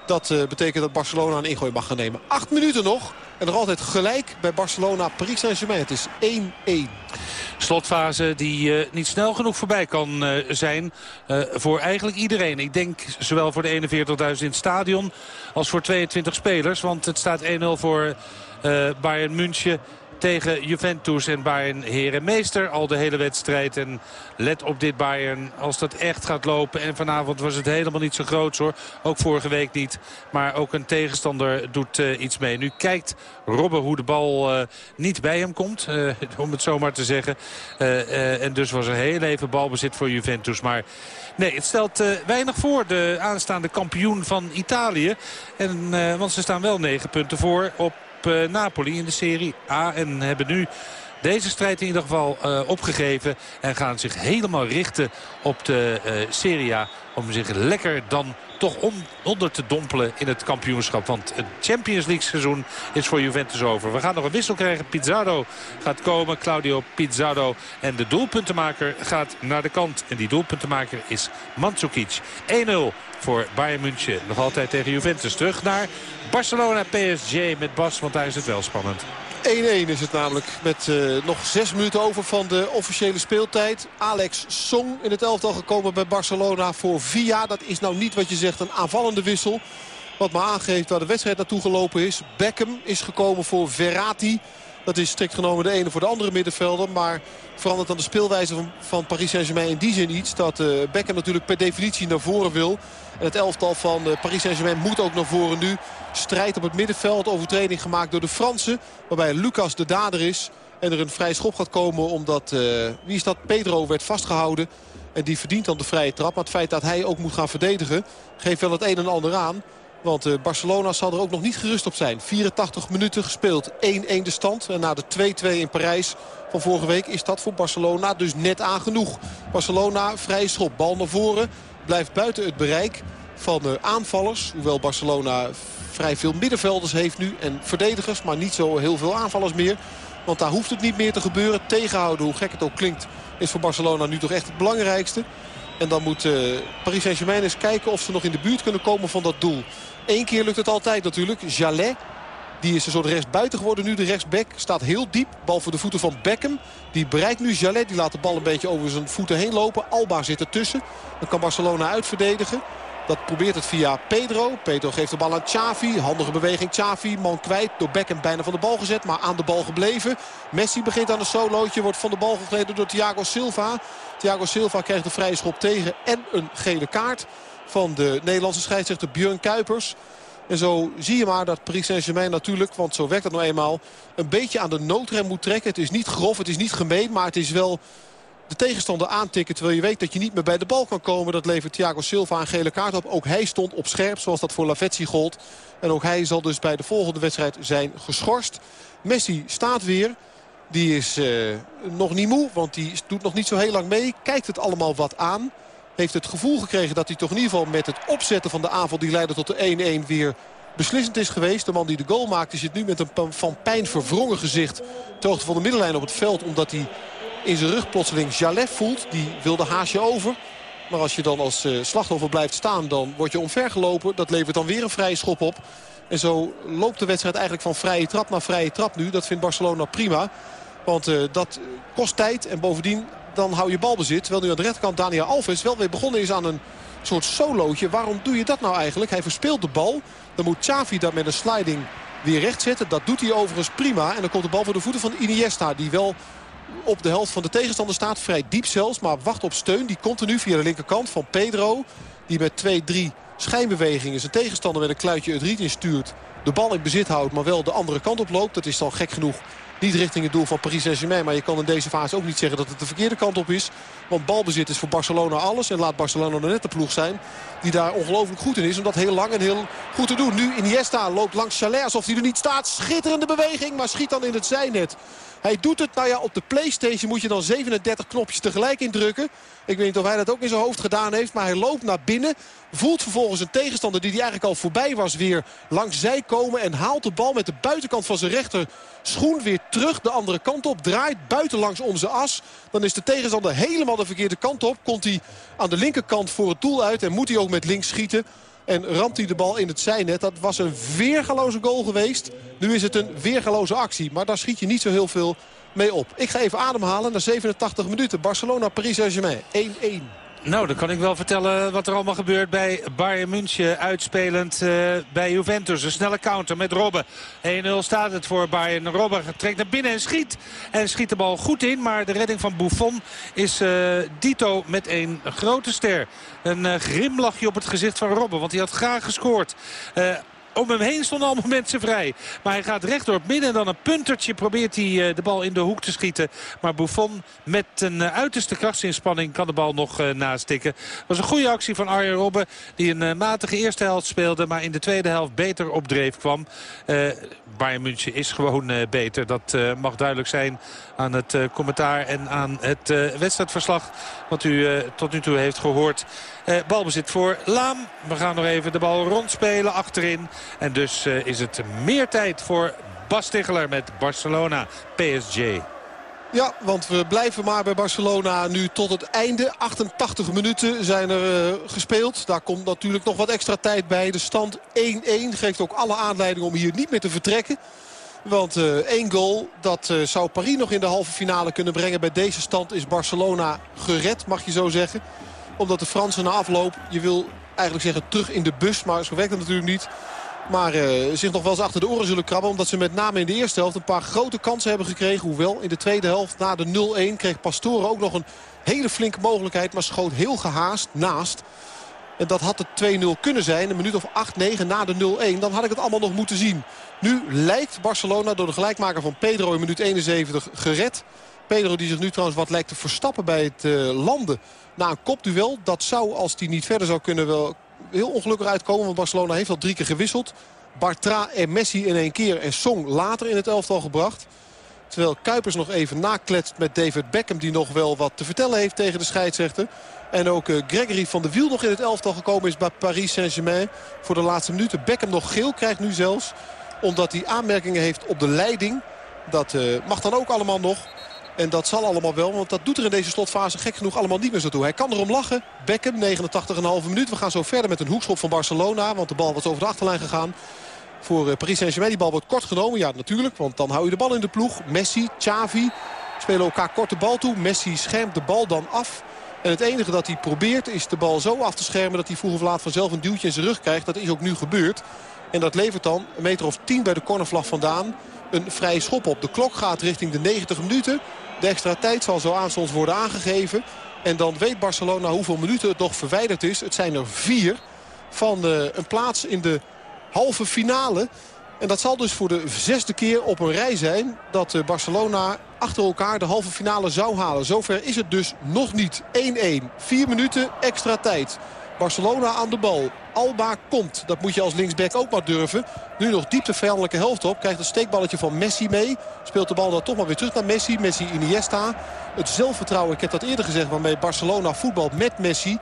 Speaker 7: Dat uh, betekent dat Barcelona een ingooi mag gaan nemen. Acht minuten nog. En nog altijd gelijk bij Barcelona Paris Saint-Germain. Het is 1-1.
Speaker 6: Slotfase die uh, niet snel genoeg voorbij kan uh, zijn voor eigenlijk iedereen. Ik denk zowel voor de 41.000 in het stadion als voor 22 spelers. Want het staat 1-0 voor Bayern München tegen Juventus en Bayern herenmeester al de hele wedstrijd. En let op dit Bayern als dat echt gaat lopen. En vanavond was het helemaal niet zo groot hoor. Ook vorige week niet. Maar ook een tegenstander doet uh, iets mee. Nu kijkt Robben hoe de bal uh, niet bij hem komt. Om het zo maar te zeggen. en dus was er heel even balbezit voor Juventus. Maar nee, het stelt weinig voor. De aanstaande kampioen van Italië. En, want ze staan wel negen punten voor op Napoli in de Serie A. En hebben nu deze strijd in ieder geval uh, opgegeven. En gaan zich helemaal richten op de uh, Serie A. Om zich lekker dan toch onder te dompelen in het kampioenschap. Want het Champions League seizoen is voor Juventus over. We gaan nog een wissel krijgen. Pizzardo gaat komen. Claudio Pizzardo. En de doelpuntenmaker gaat naar de kant. En die doelpuntenmaker is Mandzukic. 1-0 voor Bayern München. Nog altijd tegen Juventus. Terug naar Barcelona PSG met Bas. Want daar is het wel spannend.
Speaker 7: 1-1 is het namelijk met uh, nog zes minuten over van de officiële speeltijd. Alex Song in het elftal gekomen bij Barcelona voor Via. Dat is nou niet wat je zegt een aanvallende wissel. Wat me aangeeft waar de wedstrijd naartoe gelopen is. Beckham is gekomen voor Verratti. Dat is strikt genomen de ene voor de andere middenvelder. Maar verandert dan de speelwijze van, van Paris Saint-Germain in die zin iets. Dat uh, Beckham natuurlijk per definitie naar voren wil. En het elftal van uh, Paris Saint-Germain moet ook naar voren nu. Strijd op het middenveld. Overtreding gemaakt door de Fransen. Waarbij Lucas de dader is. En er een vrij schop gaat komen omdat, uh, wie is dat, Pedro werd vastgehouden. En die verdient dan de vrije trap. Maar het feit dat hij ook moet gaan verdedigen geeft wel het een en ander aan. Want uh, Barcelona zal er ook nog niet gerust op zijn. 84 minuten gespeeld. 1-1 de stand. En na de 2-2 in Parijs van vorige week is dat voor Barcelona dus net aan genoeg. Barcelona vrije schop. Bal naar voren. Blijft buiten het bereik van de aanvallers. Hoewel Barcelona vrij veel middenvelders heeft nu. En verdedigers. Maar niet zo heel veel aanvallers meer. Want daar hoeft het niet meer te gebeuren. Tegenhouden, hoe gek het ook klinkt, is voor Barcelona nu toch echt het belangrijkste. En dan moet uh, Paris Saint-Germain eens kijken of ze nog in de buurt kunnen komen van dat doel. Eén keer lukt het altijd natuurlijk. Jallet, die is een soort rechtsbuiten geworden nu. De rechtsback staat heel diep. Bal voor de voeten van Beckham. Die bereikt nu Jallet. Die laat de bal een beetje over zijn voeten heen lopen. Alba zit ertussen. Dan kan Barcelona uitverdedigen. Dat probeert het via Pedro. Pedro geeft de bal aan Xavi. Handige beweging Xavi. Man kwijt. Door Beckham bijna van de bal gezet. Maar aan de bal gebleven. Messi begint aan een solootje. Wordt van de bal gegleden door Thiago Silva. Thiago Silva krijgt de vrije schop tegen. En een gele kaart van de Nederlandse scheidsrechter Björn Kuipers. En zo zie je maar dat Paris Saint-Germain natuurlijk, want zo werkt het nou eenmaal... een beetje aan de noodrem moet trekken. Het is niet grof, het is niet gemeen, maar het is wel de tegenstander aantikken... terwijl je weet dat je niet meer bij de bal kan komen. Dat levert Thiago Silva een gele kaart op. Ook hij stond op scherp, zoals dat voor Lavezzi gold. En ook hij zal dus bij de volgende wedstrijd zijn geschorst. Messi staat weer. Die is uh, nog niet moe, want die doet nog niet zo heel lang mee. Kijkt het allemaal wat aan. Heeft het gevoel gekregen dat hij toch in ieder geval met het opzetten van de aanval... die leidde tot de 1-1 weer beslissend is geweest. De man die de goal maakte zit nu met een van pijn verwrongen gezicht... ter van de middenlijn op het veld. Omdat hij in zijn rug plotseling Jalef voelt. Die wilde haasje over. Maar als je dan als uh, slachtoffer blijft staan, dan word je omvergelopen. Dat levert dan weer een vrije schop op. En zo loopt de wedstrijd eigenlijk van vrije trap naar vrije trap nu. Dat vindt Barcelona prima. Want uh, dat kost tijd. En bovendien dan hou je balbezit. Terwijl nu aan de rechterkant Daniel Alves wel weer begonnen is aan een soort solootje. Waarom doe je dat nou eigenlijk? Hij verspeelt de bal. Dan moet Xavi dat met een sliding weer recht zetten. Dat doet hij overigens prima. En dan komt de bal voor de voeten van Iniesta. Die wel op de helft van de tegenstander staat. Vrij diep zelfs, maar wacht op steun. Die komt nu via de linkerkant van Pedro. Die met 2-3 schijnbewegingen zijn tegenstander met een kluitje het riet instuurt. De bal in bezit houdt, maar wel de andere kant op loopt. Dat is dan gek genoeg niet richting het doel van Paris Saint-Germain. Maar je kan in deze fase ook niet zeggen dat het de verkeerde kant op is. Want balbezit is voor Barcelona alles. En laat Barcelona net de ploeg zijn die daar ongelooflijk goed in is. Om dat heel lang en heel goed te doen. Nu Iniesta loopt langs Chalet alsof hij er niet staat. Schitterende beweging, maar schiet dan in het zijnet. Hij doet het, nou ja, op de Playstation moet je dan 37 knopjes tegelijk indrukken. Ik weet niet of hij dat ook in zijn hoofd gedaan heeft. Maar hij loopt naar binnen. Voelt vervolgens een tegenstander die hij eigenlijk al voorbij was weer langs zij komen. En haalt de bal met de buitenkant van zijn rechter schoen weer terug de andere kant op. Draait buitenlangs om zijn as. Dan is de tegenstander helemaal de verkeerde kant op. Komt hij aan de linkerkant voor het doel uit. En moet hij ook met links schieten. En ramt hij de bal in het zijnet. Dat was een weergaloze goal geweest. Nu is het een weergaloze actie. Maar daar schiet je niet zo heel veel mee op. Ik ga even ademhalen na 87 minuten. Barcelona, Paris Saint-Germain 1-1.
Speaker 6: Nou, dan kan ik wel vertellen wat er allemaal gebeurt bij Bayern München. Uitspelend uh, bij Juventus. Een snelle counter met Robben. 1-0 staat het voor Bayern. Robben trekt naar binnen en schiet. En schiet de bal goed in. Maar de redding van Buffon is uh, Dito met een grote ster. Een uh, grimlachje op het gezicht van Robben. Want hij had graag gescoord. Om hem heen stonden allemaal mensen vrij. Maar hij gaat recht door het midden en dan een puntertje probeert hij de bal in de hoek te schieten. Maar Buffon met een uiterste krachtsinspanning kan de bal nog nastikken. Dat was een goede actie van Arjen Robben die een matige eerste helft speelde. Maar in de tweede helft beter op dreef kwam. Bayern München is gewoon beter. Dat mag duidelijk zijn aan het commentaar en aan het wedstrijdverslag. Wat u tot nu toe heeft gehoord. balbezit voor Laam. We gaan nog even de bal rondspelen achterin. En dus is het meer tijd voor Bas Ticheler met Barcelona PSG.
Speaker 7: Ja, want we blijven maar bij Barcelona nu tot het einde. 88 minuten zijn er uh, gespeeld. Daar komt natuurlijk nog wat extra tijd bij. De stand 1-1 geeft ook alle aanleiding om hier niet meer te vertrekken. Want uh, één goal, dat zou Paris nog in de halve finale kunnen brengen. Bij deze stand is Barcelona gered, mag je zo zeggen. Omdat de Fransen na afloop, je wil eigenlijk zeggen terug in de bus. Maar zo werkt het natuurlijk niet. Maar uh, zich nog wel eens achter de oren zullen krabben. Omdat ze met name in de eerste helft een paar grote kansen hebben gekregen. Hoewel in de tweede helft na de 0-1 kreeg Pastore ook nog een hele flinke mogelijkheid. Maar schoot heel gehaast naast. En dat had het 2-0 kunnen zijn. Een minuut of 8-9 na de 0-1. Dan had ik het allemaal nog moeten zien. Nu lijkt Barcelona door de gelijkmaker van Pedro in minuut 71 gered. Pedro die zich nu trouwens wat lijkt te verstappen bij het uh, landen na een kopduel. Dat zou, als hij niet verder zou kunnen, wel heel ongelukkig uitkomen. Want Barcelona heeft al drie keer gewisseld. Bartra en Messi in één keer en Song later in het elftal gebracht. Terwijl Kuipers nog even nakletst met David Beckham... die nog wel wat te vertellen heeft tegen de scheidsrechter. En ook uh, Gregory van de Wiel nog in het elftal gekomen is bij Paris Saint-Germain. Voor de laatste minuten. Beckham nog geel krijgt nu zelfs. Omdat hij aanmerkingen heeft op de leiding. Dat uh, mag dan ook allemaal nog. En dat zal allemaal wel, want dat doet er in deze slotfase gek genoeg allemaal niet meer zo toe. Hij kan erom lachen. Beckham, 89,5 minuut. We gaan zo verder met een hoekschop van Barcelona. Want de bal was over de achterlijn gegaan. Voor Paris Saint-Germain. Die bal wordt kort genomen. Ja, natuurlijk. Want dan hou je de bal in de ploeg. Messi, Xavi spelen elkaar kort de bal toe. Messi schermt de bal dan af. En het enige dat hij probeert is de bal zo af te schermen... dat hij vroeg of laat vanzelf een duwtje in zijn rug krijgt. Dat is ook nu gebeurd. En dat levert dan een meter of 10 bij de cornervlag vandaan een vrije schop op. De klok gaat richting de 90 minuten. De extra tijd zal zo aanstonds worden aangegeven. En dan weet Barcelona hoeveel minuten het nog verwijderd is. Het zijn er vier van uh, een plaats in de halve finale. En dat zal dus voor de zesde keer op een rij zijn dat uh, Barcelona achter elkaar de halve finale zou halen. Zover is het dus nog niet. 1-1. Vier minuten extra tijd. Barcelona aan de bal. Alba komt. Dat moet je als linksback ook maar durven. Nu nog diep de vijandelijke helft op. Krijgt een steekballetje van Messi mee. Speelt de bal dan toch maar weer terug naar Messi. Messi Iniesta. Het zelfvertrouwen, ik heb dat eerder gezegd, waarmee Barcelona voetbalt met Messi...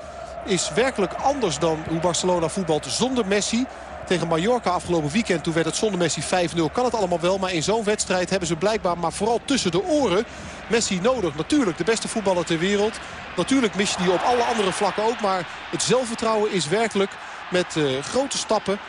Speaker 7: is werkelijk anders dan hoe Barcelona voetbalt zonder Messi. Tegen Mallorca afgelopen weekend, toen werd het zonder Messi 5-0. Kan het allemaal wel, maar in zo'n wedstrijd hebben ze blijkbaar... maar vooral tussen de oren Messi nodig. Natuurlijk de beste voetballer ter wereld. Natuurlijk mis je die op alle andere vlakken ook. Maar het zelfvertrouwen is werkelijk met uh, grote stappen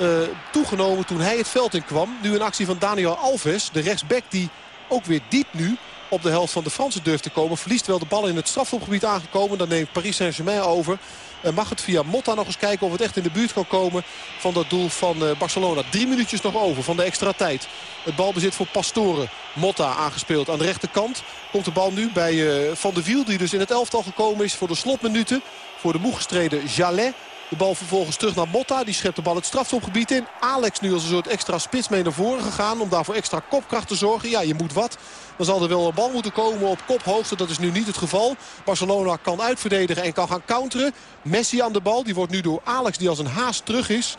Speaker 7: uh, toegenomen toen hij het veld in kwam. Nu een actie van Daniel Alves, de rechtsback die ook weer diep nu op de helft van de Fransen durft te komen. Verliest wel de bal in het strafschopgebied aangekomen. Dan neemt Paris Saint-Germain over. En mag het via Motta nog eens kijken of het echt in de buurt kan komen van dat doel van eh, Barcelona. Drie minuutjes nog over van de extra tijd. Het balbezit voor Pastore. Motta aangespeeld aan de rechterkant. Komt de bal nu bij uh, Van de Wiel die dus in het elftal gekomen is voor de slotminuten. Voor de moe gestreden Jalet. De bal vervolgens terug naar Motta. Die schept de bal het strafschopgebied in. Alex nu als een soort extra spits mee naar voren gegaan. Om daarvoor extra kopkracht te zorgen. Ja, je moet wat. Dan zal er wel een bal moeten komen op kophoogte. Dat is nu niet het geval. Barcelona kan uitverdedigen en kan gaan counteren. Messi aan de bal. Die wordt nu door Alex die als een haas terug is.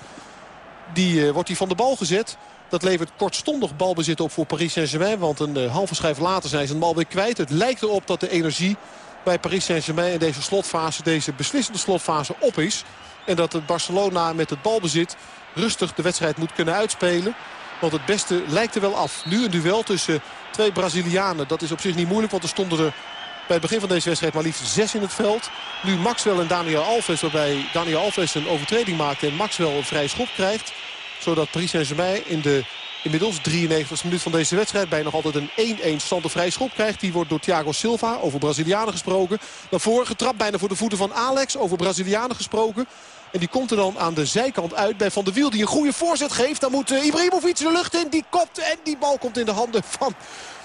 Speaker 7: Die uh, wordt hij van de bal gezet. Dat levert kortstondig balbezit op voor Paris Saint-Germain. Want een uh, halve schijf later zijn ze een bal weer kwijt. Het lijkt erop dat de energie bij Paris Saint-Germain in deze slotfase, deze beslissende slotfase op is. En dat het Barcelona met het balbezit rustig de wedstrijd moet kunnen uitspelen. Want het beste lijkt er wel af. Nu een duel tussen twee Brazilianen. Dat is op zich niet moeilijk, want er stonden er bij het begin van deze wedstrijd maar liefst zes in het veld. Nu Maxwell en Daniel Alves, waarbij Daniel Alves een overtreding maakte en Maxwell een vrije schop krijgt. Zodat Paris Saint-Germain in de inmiddels 93 minuut van deze wedstrijd... bij nog altijd een 1-1 stand of vrije schop krijgt. Die wordt door Thiago Silva, over Brazilianen gesproken. Naar voren getrapt, bijna voor de voeten van Alex, over Brazilianen gesproken. En die komt er dan aan de zijkant uit bij Van der Wiel die een goede voorzet geeft. Dan moet uh, Ibrahimovic de lucht in. Die kopt en die bal komt in de handen van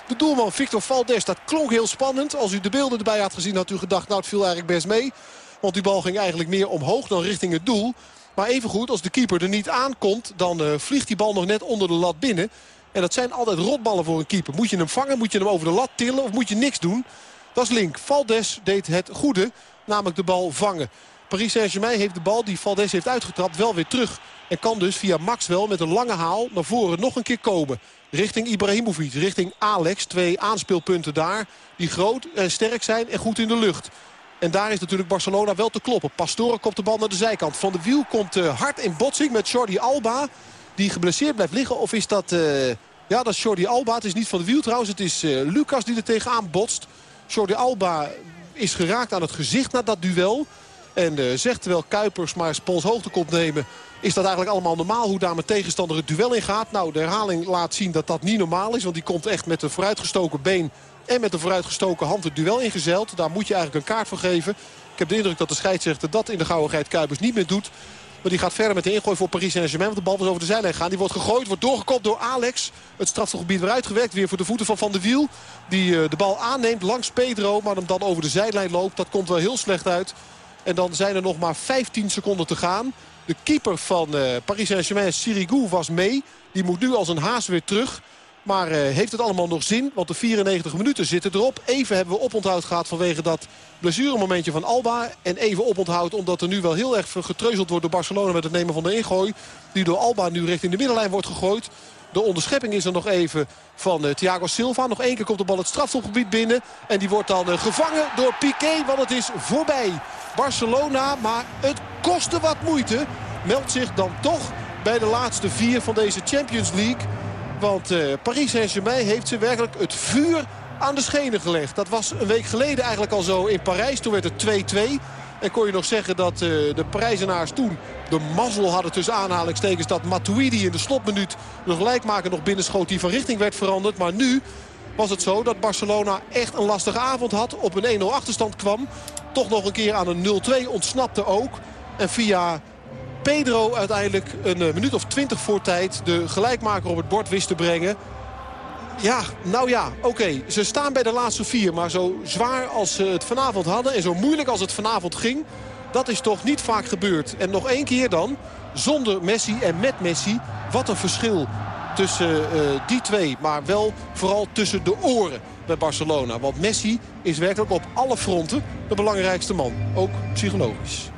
Speaker 7: de doelman Victor Valdes. Dat klonk heel spannend. Als u de beelden erbij had gezien had u gedacht nou het viel eigenlijk best mee. Want die bal ging eigenlijk meer omhoog dan richting het doel. Maar evengoed, als de keeper er niet aankomt... dan uh, vliegt die bal nog net onder de lat binnen. En dat zijn altijd rotballen voor een keeper. Moet je hem vangen, moet je hem over de lat tillen of moet je niks doen? Dat is Link. Valdes deed het goede, namelijk de bal vangen. Paris Saint-Germain heeft de bal die Valdes heeft uitgetrapt wel weer terug. En kan dus via Maxwell met een lange haal naar voren nog een keer komen. Richting Ibrahimovic, richting Alex. Twee aanspeelpunten daar die groot en sterk zijn en goed in de lucht. En daar is natuurlijk Barcelona wel te kloppen. Pastore komt de bal naar de zijkant. Van de Wiel komt uh, hard in botsing met Jordi Alba. Die geblesseerd blijft liggen. Of is dat... Uh, ja, dat is Jordi Alba. Het is niet Van de Wiel trouwens. Het is uh, Lucas die er tegenaan botst. Jordi Alba is geraakt aan het gezicht na dat duel. En uh, zegt terwijl Kuipers maar Pols hoogte komt nemen... is dat eigenlijk allemaal normaal hoe daar met tegenstander het duel in gaat. Nou, de herhaling laat zien dat dat niet normaal is. Want die komt echt met een vooruitgestoken been en met een vooruitgestoken hand het duel ingezeild. Daar moet je eigenlijk een kaart voor geven. Ik heb de indruk dat de scheidsrechter dat in de gauwigheid Kuipers niet meer doet. Maar die gaat verder met de ingooi voor Paris Saint-Germain. Want de bal was over de zijlijn gaan. Die wordt gegooid, wordt doorgekopt door Alex. Het strafgebied weer uitgewerkt. Weer voor de voeten van Van der Wiel. Die uh, de bal aanneemt langs Pedro. Maar hem dan over de zijlijn loopt. Dat komt wel heel slecht uit. En dan zijn er nog maar 15 seconden te gaan. De keeper van uh, Paris Saint-Germain, Sirigu, was mee. Die moet nu als een haas weer terug. Maar uh, heeft het allemaal nog zin? Want de 94 minuten zitten erop. Even hebben we oponthoud gehad vanwege dat blessuremomentje van Alba. En even oponthoud omdat er nu wel heel erg getreuzeld wordt door Barcelona met het nemen van de ingooi. Die door Alba nu richting de middenlijn wordt gegooid. De onderschepping is er nog even van uh, Thiago Silva. Nog één keer komt de bal het strafschopgebied binnen. En die wordt dan gevangen door Piqué. Want het is voorbij. Barcelona, maar het kostte wat moeite. Meldt zich dan toch bij de laatste vier van deze Champions League. Want uh, Paris Saint-Germain heeft ze werkelijk het vuur aan de schenen gelegd. Dat was een week geleden eigenlijk al zo in Parijs. Toen werd het 2-2. En kon je nog zeggen dat uh, de Parijzenaars toen de mazzel hadden tussen aanhalingstekens... dat Matuidi in de slotminuut de gelijkmaker nog binnenschoot die van richting werd veranderd. Maar nu was het zo dat Barcelona echt een lastige avond had. Op een 1-0 achterstand kwam. Toch nog een keer aan een 0-2 ontsnapte ook. En via Pedro uiteindelijk een uh, minuut of twintig voor tijd de gelijkmaker op het bord wist te brengen. Ja, nou ja, oké. Ze staan bij de laatste vier. Maar zo zwaar als ze het vanavond hadden en zo moeilijk als het vanavond ging... dat is toch niet vaak gebeurd. En nog één keer dan, zonder Messi en met Messi... wat een verschil tussen uh, die twee. Maar wel vooral tussen de oren Barcelona. Want Messi is werkelijk op alle fronten de belangrijkste man. Ook psychologisch.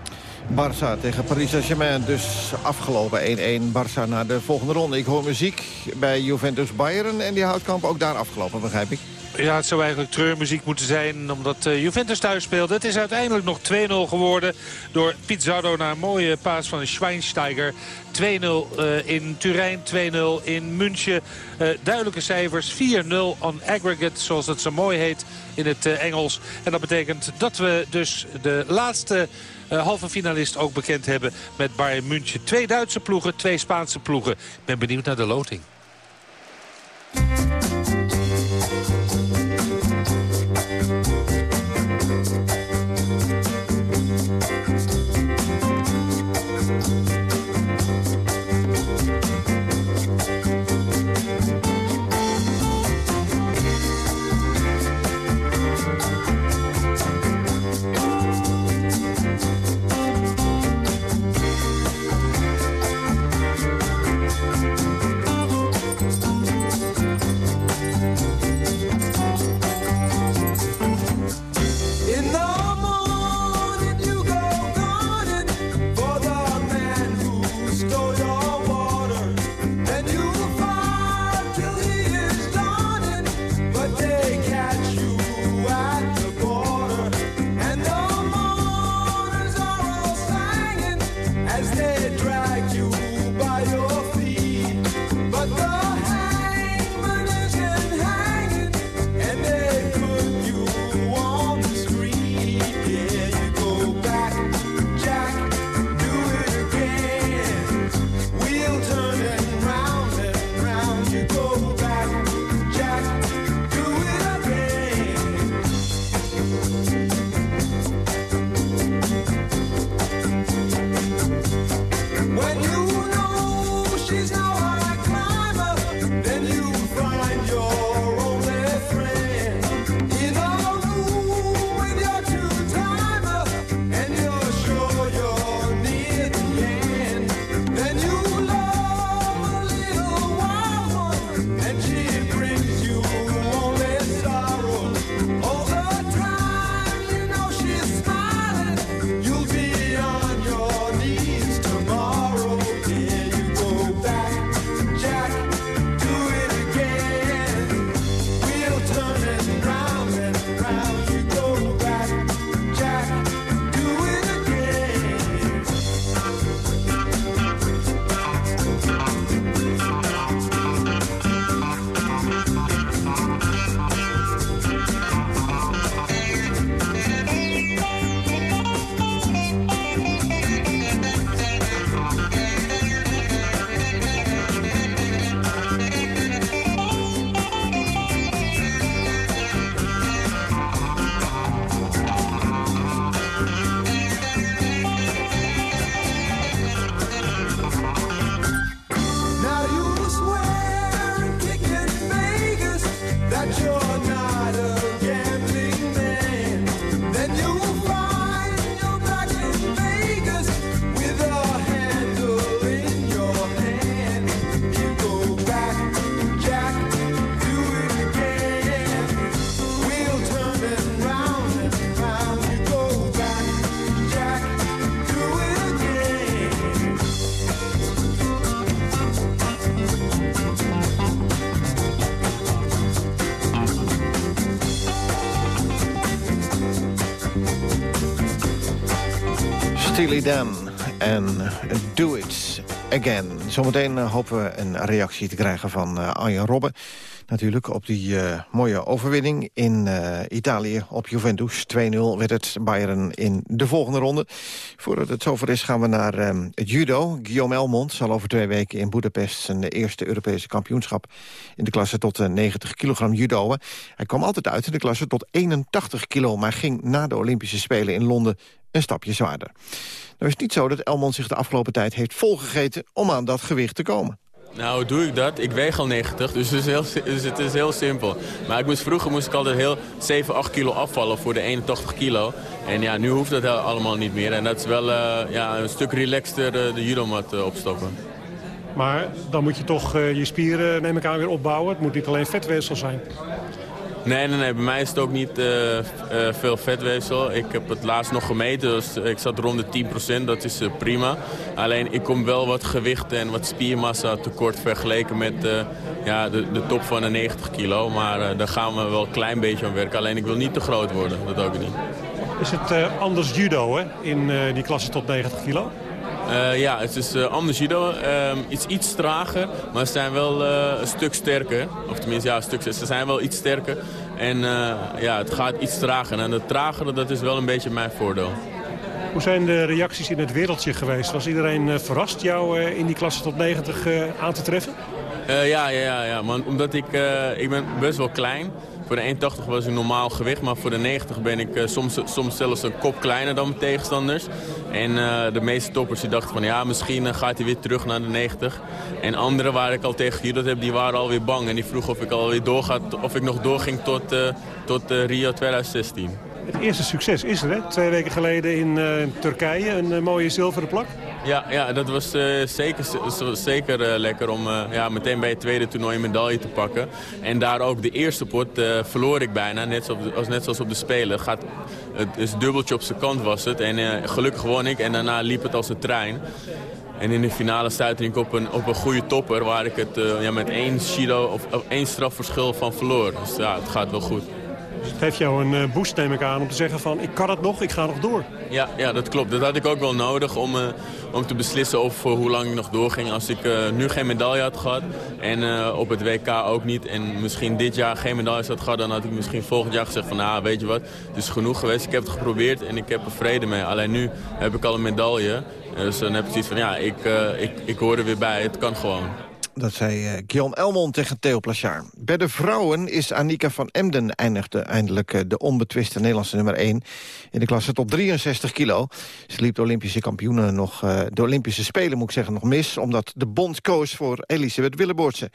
Speaker 5: Barça tegen Paris Saint-Germain. Dus afgelopen 1-1 Barça naar de volgende ronde. Ik hoor muziek bij Juventus Bayern en die houtkamp ook daar afgelopen, begrijp ik.
Speaker 6: Ja, het zou eigenlijk treurmuziek moeten zijn omdat uh, Juventus thuis speelde. Het is uiteindelijk nog 2-0 geworden door Pizarro na een mooie paas van Schweinsteiger. 2-0 uh, in Turijn, 2-0 in München. Uh, duidelijke cijfers, 4-0 on aggregate, zoals het zo mooi heet in het Engels. En dat betekent dat we dus de laatste uh, halve finalist ook bekend hebben met Bayern München. Twee Duitse ploegen, twee Spaanse ploegen. Ik ben benieuwd naar de loting.
Speaker 5: Steely Dan en Do It Again. Zometeen eh, hopen we een reactie te krijgen van uh, Arjen Robben. Natuurlijk op die uh, mooie overwinning in uh, Italië op Juventus. 2-0 werd het Bayern in de volgende ronde. Voordat het zover is gaan we naar uh, het judo. Guillaume Elmond zal over twee weken in Budapest... zijn eerste Europese kampioenschap in de klasse tot 90 kilogram judoën. Hij kwam altijd uit in de klasse tot 81 kilo... maar ging na de Olympische Spelen in Londen een stapje zwaarder. Nou is het niet zo dat Elmond zich de afgelopen tijd heeft volgegeten... om aan dat gewicht te komen.
Speaker 8: Nou, doe ik dat? Ik weeg al 90, dus het is heel, dus het is heel simpel. Maar ik moest, vroeger moest ik altijd heel 7, 8 kilo afvallen voor de 81 kilo. En ja, nu hoeft dat allemaal niet meer. En dat is wel uh, ja, een stuk relaxter uh, de judomat uh, opstoppen.
Speaker 9: Maar dan moet je toch je spieren, neem ik aan, weer opbouwen. Het moet niet alleen vetweefsel zijn.
Speaker 8: Nee, nee, nee, bij mij is het ook niet uh, uh, veel vetweefsel. Ik heb het laatst nog gemeten, dus ik zat rond de 10%, dat is prima. Alleen ik kom wel wat gewicht en wat spiermassa tekort vergeleken met ja, de, de, top van de 90 kilo. Maar daar gaan we wel een klein beetje aan werken. Alleen ik wil niet te groot worden, dat ook niet.
Speaker 9: Is het anders judo hè, in die klasse tot 90 kilo?
Speaker 8: Uh, ja, het is uh, anders judo. Uh, iets, iets trager, maar ze zijn wel uh, een stuk sterker. Of tenminste, ja, een stuk, ze zijn wel iets sterker. En ja, het gaat iets trager. En het tragere, dat is wel een beetje mijn voordeel.
Speaker 9: Hoe zijn de reacties in het wereldje geweest? Was iedereen verrast jou in die klasse tot 90 aan te treffen?
Speaker 8: ja, ja, ja, ja. Omdat ik, ik ben best wel klein voor de 1,80 was een normaal gewicht, maar voor de 90 ben ik uh, soms, soms zelfs een kop kleiner dan mijn tegenstanders. En uh, de meeste toppers die dachten van ja, misschien uh, gaat hij weer terug naar de 90. En anderen waar ik al tegen gejudo'd heb, die waren alweer bang. En die vroegen of ik alweer doorga, of ik nog doorging tot, tot Rio 2016.
Speaker 9: Het eerste succes is er, hè? Twee weken geleden in Turkije, een mooie zilveren plak.
Speaker 8: Ja, ja dat was uh, zeker, zeker uh, lekker om uh, ja, meteen bij het tweede toernooi een medaille te pakken. En daar ook de eerste pot verloor ik bijna, net, zo, als, net zoals op de Spelen. Gaat, het is dubbeltje op zijn kant was het. En gelukkig won ik en daarna liep het als een trein. En in de finale stuitte ik op een, op een goede topper waar ik het ja, met één, kilo of, of één strafverschil van verloor. Dus ja, het gaat wel goed.
Speaker 9: Het geeft jou een boost, neem ik aan, om te zeggen van ik kan het nog, ik ga nog door.
Speaker 8: Ja, ja dat klopt. Dat had ik ook wel nodig om, uh, om te beslissen of hoe lang ik nog doorging. Als ik uh, nu geen medaille had gehad en op het WK ook niet... en misschien dit jaar geen medailles had gehad... dan had ik misschien volgend jaar gezegd van... nou, weet je wat, het is genoeg geweest. Ik heb het geprobeerd en ik heb er vrede mee. Alleen nu heb ik al een medaille. Dus dan heb ik zoiets van, ja, ik, ik, ik hoor er weer bij. Het kan gewoon.
Speaker 5: Dat zei uh, Guillaume Elmond tegen Theo Plachard. Bij de vrouwen is Annika van Emden eindigde eindelijk uh, de onbetwiste Nederlandse nummer 1... in de klasse tot 63 kilo. Ze liep de Olympische kampioenen nog, uh, de Olympische Spelen moet ik zeggen, nog mis... omdat de bond koos voor Elisabeth Willeboortse.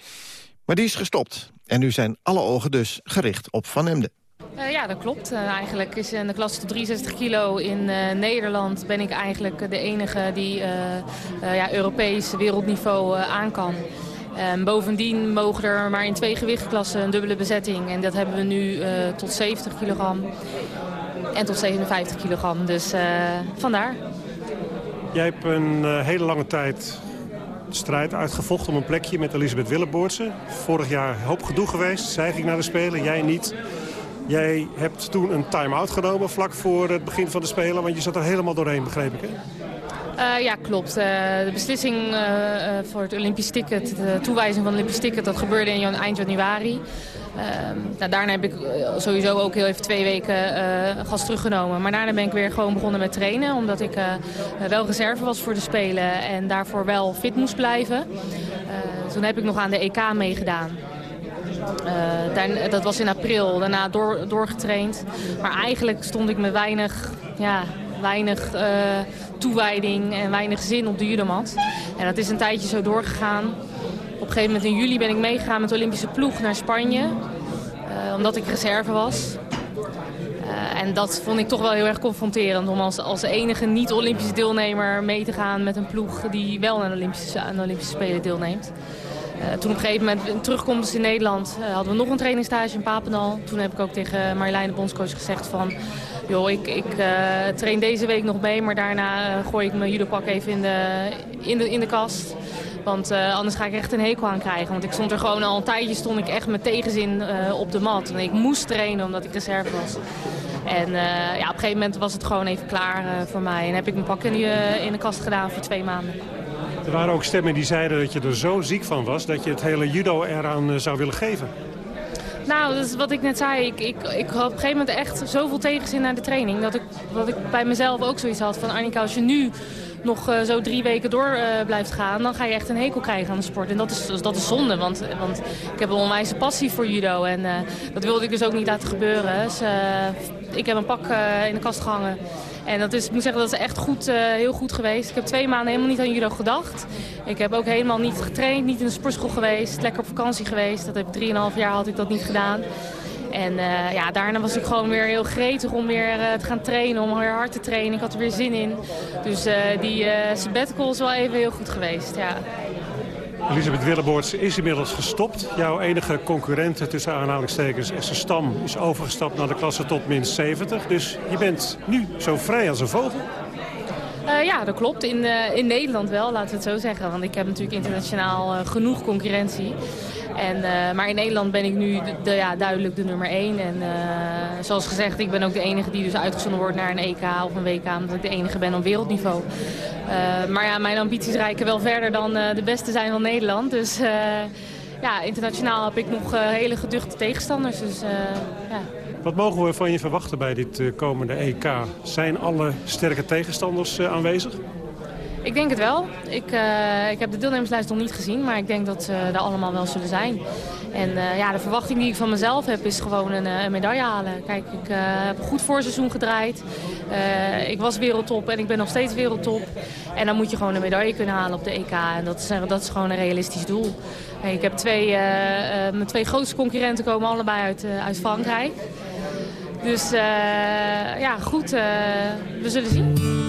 Speaker 5: Maar die is gestopt. En nu zijn alle ogen dus gericht op Van Emden.
Speaker 10: Ja, dat klopt. Eigenlijk is in de klasse tot 63 kilo in Nederland ben ik eigenlijk de enige die ja, Europees wereldniveau aan kan. Bovendien mogen er maar in twee gewichtklassen een dubbele bezetting. En dat hebben we nu uh, tot 70 kilogram en tot 57 kilogram. Dus uh, vandaar.
Speaker 9: Jij hebt een uh, hele lange tijd strijd uitgevochten om een plekje met Elisabeth Willeboortse. Vorig jaar hoop gedoe geweest. Zij ging naar de Spelen, jij niet. Jij hebt toen een time-out genomen vlak voor het begin van de Spelen. Want je zat er helemaal doorheen, begreep ik, hè?
Speaker 10: Uh, ja, klopt. Uh, de beslissing uh, voor het Olympisch ticket, de toewijzing van het Olympisch ticket, dat gebeurde in eind januari. Ehm, nou, daarna heb ik sowieso ook heel even twee weken gas teruggenomen. Maar daarna ben ik weer gewoon begonnen met trainen. Omdat ik wel reserve was voor de Spelen en daarvoor wel fit moest blijven. toen heb ik nog aan de EK meegedaan. dat was in april, daarna door, doorgetraind. Maar eigenlijk stond ik met weinig... Ja, weinig uh, toewijding en weinig zin op de judomat. En dat is een tijdje zo doorgegaan. Op een gegeven moment in juli ben ik meegegaan met de Olympische ploeg naar Spanje. omdat ik reserve was. en dat vond ik toch wel heel erg confronterend om als, als enige niet-Olympische deelnemer mee te gaan met een ploeg die wel aan de Olympische, aan de Olympische Spelen deelneemt. Toen op een gegeven moment een terugkomst in Nederland hadden we nog een trainingstage in Papendal. Toen heb ik ook tegen Marjolein, de bondscoach, gezegd van... joh, ik, ik uh, train deze week nog mee, maar daarna gooi ik mijn judopak even in de, in de, in de kast. Want anders ga ik echt een hekel aan krijgen. Want ik stond er gewoon al een tijdje stond ik echt met tegenzin op de mat. En ik moest trainen omdat ik reserve was. En ja, op een gegeven moment was het gewoon even klaar voor mij. En heb ik mijn pak in, in de kast gedaan voor twee maanden.
Speaker 9: Er waren ook stemmen die zeiden dat je er zo ziek van was... dat je het hele judo eraan eh, zou willen geven.
Speaker 10: Nou, dat is wat ik net zei. Ik, ik, ik had op een gegeven moment echt zoveel tegenzin naar de training... dat ik, dat ik bij mezelf ook zoiets had van... Annika, als je nu nog uh, zo drie weken door uh, blijft gaan... dan ga je echt een hekel krijgen aan de sport. En dat is, dat is zonde, want, want ik heb een onwijze passie voor judo. En uh, dat wilde ik dus ook niet laten gebeuren. Dus ik heb een pak in de kast gehangen. En dat is, ik moet zeggen, dat is echt goed, heel goed geweest. Ik heb twee maanden helemaal niet aan judo gedacht. Ik heb ook helemaal niet getraind, niet in de sportschool geweest. Lekker op vakantie geweest. Dat heb drieënhalf jaar had ik dat niet gedaan. En uh, ja, daarna was ik gewoon weer heel gretig om weer uh, te gaan trainen, om weer hard te trainen. Ik had er weer zin in. Dus die sabbatical is wel even heel goed geweest, ja.
Speaker 9: Elisabeth Willeboorts is inmiddels gestopt. Jouw enige concurrente tussen aanhalingstekens, Esther Stam, is overgestapt naar de klasse tot min 70. Dus je bent nu zo vrij als een vogel.
Speaker 10: Uh, ja, dat klopt. In, uh, in Nederland wel, laten we het zo zeggen. Want ik heb natuurlijk internationaal uh, genoeg concurrentie. En, uh, maar in Nederland ben ik nu de, ja, duidelijk de nummer 1. En uh, zoals gezegd, ik ben ook de enige die dus uitgezonden wordt naar een EK of een WK. Omdat ik de enige ben op wereldniveau. Uh, maar ja, mijn ambities reiken wel verder dan de beste zijn van Nederland. Dus ja, internationaal heb ik nog hele geduchte tegenstanders. Dus, ja.
Speaker 9: Wat mogen we van je verwachten bij dit komende EK? Zijn alle sterke tegenstanders aanwezig?
Speaker 10: Ik denk het wel. Ik, uh, ik heb de deelnemerslijst nog niet gezien, maar ik denk dat ze er allemaal wel zullen zijn. En uh, ja, de verwachting die ik van mezelf heb is gewoon een, een medaille halen. Kijk, ik heb een goed voorseizoen gedraaid. ik was wereldtop en ik ben nog steeds wereldtop. En dan moet je gewoon een medaille kunnen halen op de EK. En dat is, dat is gewoon een realistisch doel. Ik heb twee, mijn twee grootste concurrenten komen allebei uit, uit Frankrijk. Dus ja, goed, we zullen zien.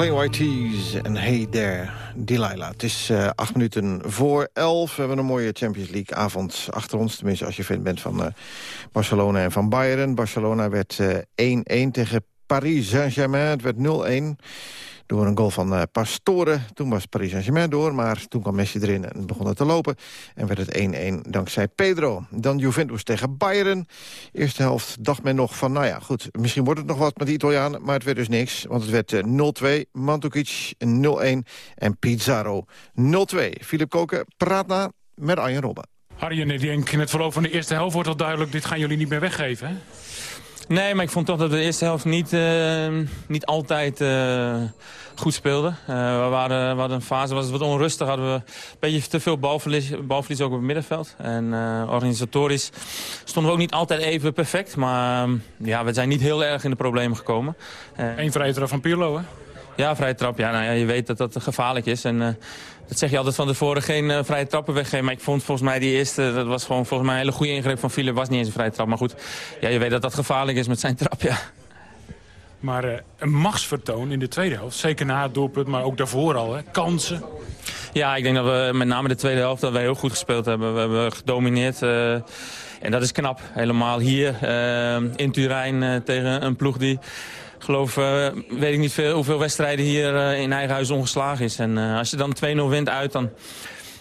Speaker 5: De Plain White Tees en Hey There, Delilah. Het is eh, acht minuten voor elf. We hebben een mooie Champions League avond achter ons. Tenminste, als je fan bent van eh, Barcelona en van Bayern. Barcelona werd 1-1 tegen Paris Saint-Germain. Het werd 0-1 door een goal van uh, Pastore. Toen was Paris Saint-Germain door, maar toen kwam Messi erin en begon het te lopen. En werd het 1-1 dankzij Pedro. Dan Juventus tegen Bayern. Eerste helft dacht men nog van, nou ja, goed, misschien wordt het nog wat met de Italianen. Maar het werd dus niks, want het werd uh, 0-2. Mandzukic 0-1 en Pizarro 0-2. Filip Koken praat na met Arjen Robben.
Speaker 11: Arjen, ik denk in het verloop van de eerste helft wordt al duidelijk... dit gaan jullie niet meer weggeven, hè?
Speaker 12: Nee, maar ik vond toch dat we de eerste helft niet, uh, niet altijd uh, goed speelden. Uh, we, waren, we hadden een fase, was het wat onrustig. Hadden we een beetje te veel balverlies, balverlies ook op het middenveld. En organisatorisch stonden we ook niet altijd even perfect. Maar ja, we zijn niet heel erg in de problemen gekomen.
Speaker 11: Eén vrije trap van Pirlo, hè?
Speaker 12: Ja, vrije trap. Ja, nou ja, je weet dat dat gevaarlijk is. En, dat zeg je altijd van tevoren, geen uh, vrije trappen weggeven. Maar ik vond volgens mij die eerste, dat was gewoon volgens mij een hele goede ingreep van Philip. was niet eens een vrije trap. Maar goed, ja, je weet dat dat gevaarlijk is met zijn trap, ja.
Speaker 11: Maar uh, een machtsvertoon in de tweede helft. Zeker na het doelpunt, maar ook daarvoor al. Hè? Kansen.
Speaker 12: Ja, ik denk dat we met name de tweede helft dat wij heel goed gespeeld hebben. We hebben gedomineerd. Uh, en dat is knap. Helemaal hier in Turijn tegen een ploeg die geloof, uh, weet ik niet veel, hoeveel wedstrijden hier uh, in eigen huis ongeslagen is. En uh, als je dan 2-0 wint uit, dan,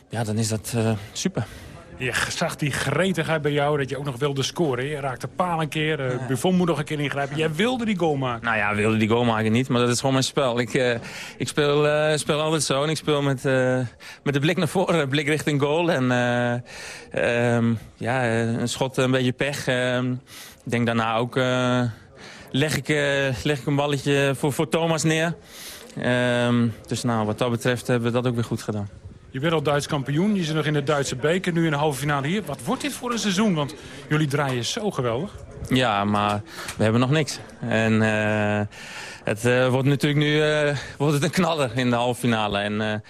Speaker 12: ja, dan is dat super.
Speaker 11: Je zag die gretigheid bij jou dat je ook nog wilde scoren. Je raakte paal een keer, uh, Buffon moet nog een keer ingrijpen. Jij wilde die goal maken.
Speaker 12: Nou ja, wilde die goal maken niet, maar dat is gewoon mijn spel. Ik, uh, ik speel, uh, speel altijd zo en ik speel met, met de blik naar voren, blik richting goal. En um, ja, een schot een beetje pech. Ehm, ik denk daarna ook leg ik, uh, leg ik een balletje voor, voor Thomas neer. Um, dus nou, wat dat betreft hebben we dat ook weer goed gedaan.
Speaker 11: Je bent al Duits kampioen, je zit nog in de Duitse beker, nu in de halve finale hier. Wat wordt dit voor een seizoen? Want jullie draaien zo geweldig.
Speaker 12: Ja, maar we hebben nog niks. En uh, het uh, wordt natuurlijk nu wordt het een knaller in de halve finale. En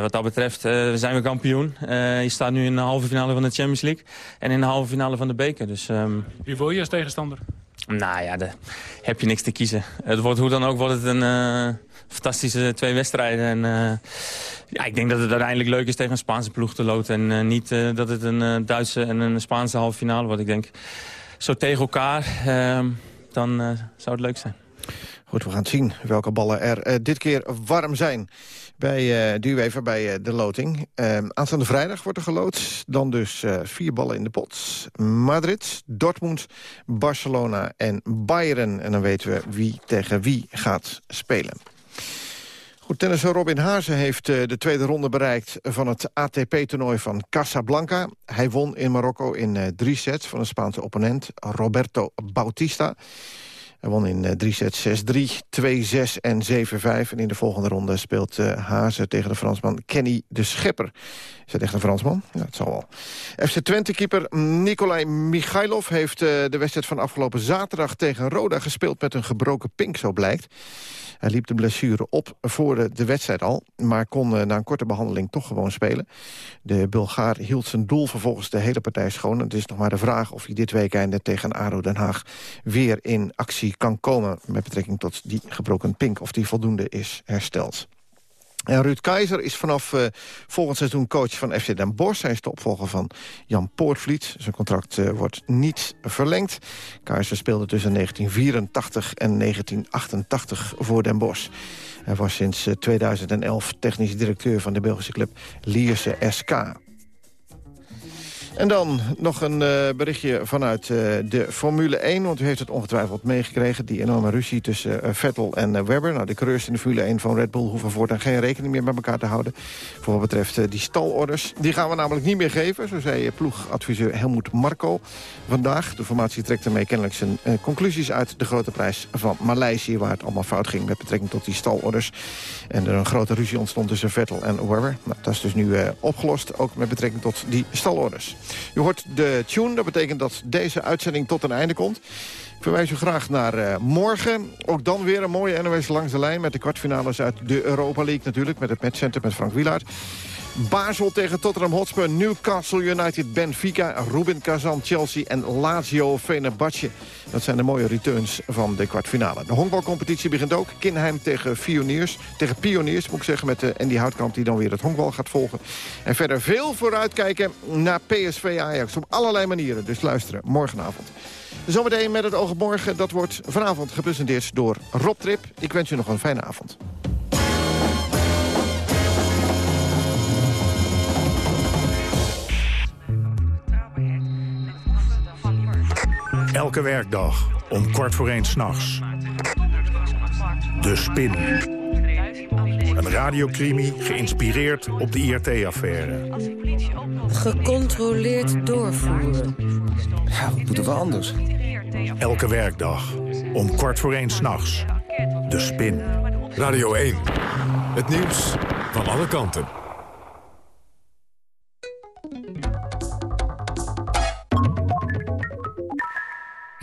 Speaker 12: wat dat betreft zijn we kampioen. Je staat nu in de halve finale van de Champions League. En in de halve finale van de beker. Dus, um...
Speaker 11: Wie wil je als tegenstander?
Speaker 12: Nou ja, daar heb je niks te kiezen. Het wordt hoe dan ook wordt het een uh, fantastische twee wedstrijden. En, uh, ja, ik denk dat het uiteindelijk leuk is tegen een Spaanse ploeg te loten. En uh, niet dat het een Duitse en een Spaanse halve finale wordt. Ik denk, zo tegen elkaar, ehm, dan zou het leuk zijn.
Speaker 5: We gaan zien welke ballen er dit keer warm zijn bij uh, de UEFA bij uh, de loting. Uh, aanstaande vrijdag wordt er geloot. Dan dus vier ballen in de pot. Madrid, Dortmund, Barcelona en Bayern. En dan weten we wie tegen wie gaat spelen. Goed, tennisser Robin Haase heeft de tweede ronde bereikt... van het ATP-toernooi van Casablanca. Hij won in Marokko in drie sets van een Spaanse opponent... Roberto Bautista. Hij won in drie sets 6-3, 2-6 en 7-5. En in de volgende ronde speelt uh, Hazen tegen de Fransman Kenny de Schepper. Is dat echt een Fransman? Ja, dat zal wel. FC Twente-keeper Nikolai Michailov heeft uh, de wedstrijd van afgelopen zaterdag tegen Roda gespeeld met een gebroken pink, zo blijkt. Hij liep de blessure op voor de wedstrijd al... maar kon na een korte behandeling toch gewoon spelen. De Bulgaar hield zijn doel vervolgens de hele partij schoon. Het is nog maar de vraag of hij dit weekend tegen ADO Den Haag... weer in actie kan komen met betrekking tot die gebroken pink... of die voldoende is hersteld. En Ruud Keizer is vanaf uh, volgend seizoen coach van FC Den Bosch. Hij is de opvolger van Jan Poortvliet. Zijn contract uh, wordt niet verlengd. Keizer speelde tussen 1984 en 1988 voor Den Bosch. Hij was sinds 2011 technisch directeur van de Belgische club Lierse SK. En dan nog een uh, berichtje vanuit uh, de Formule 1. Want u heeft het ongetwijfeld meegekregen. Die enorme ruzie tussen uh, Vettel en Webber. Nou, de coureurs in de Formule 1 van Red Bull hoeven voortaan geen rekening meer met elkaar te houden. Voor wat betreft die stalorders. Die gaan we namelijk niet meer geven. Zo zei ploegadviseur Helmoet Marco vandaag. De formatie trekt ermee kennelijk zijn conclusies uit de grote prijs van Maleisië. Waar het allemaal fout ging met betrekking tot die stalorders. En er een grote ruzie ontstond tussen Vettel en Webber. Nou, dat is dus nu opgelost. Ook met betrekking tot die stalorders. U hoort de tune, dat betekent dat deze uitzending tot een einde komt. Ik verwijs u graag naar uh, morgen. Ook dan weer een mooie NOS langs de lijn... met de kwartfinales uit de Europa League natuurlijk... met het matchcenter met Frank Wielaert. Basel tegen Tottenham Hotspur, Newcastle United, Benfica, Rubin Kazan, Chelsea en Lazio Fenerbahce. Dat zijn de mooie returns van de kwartfinale. De honkbalcompetitie begint ook. Kinheim tegen Pioniers, tegen Pioniers moet ik zeggen, met de Andy Houtkamp die dan weer het honkbal gaat volgen. En verder veel vooruitkijken naar PSV Ajax op allerlei manieren. Dus luisteren morgenavond. Zometeen met het oog op morgen. Dat wordt vanavond gepresenteerd door Rob Trip. Ik wens u nog een fijne avond.
Speaker 13: Elke werkdag om kwart voor één s'nachts. De Spin. Een radiocrimi geïnspireerd op de IRT-affaire.
Speaker 14: Gecontroleerd doorvoeren.
Speaker 15: Ja, wat moeten we anders?
Speaker 13: Elke werkdag om kwart voor één s'nachts. De Spin.
Speaker 16: Radio 1. Het nieuws van alle kanten.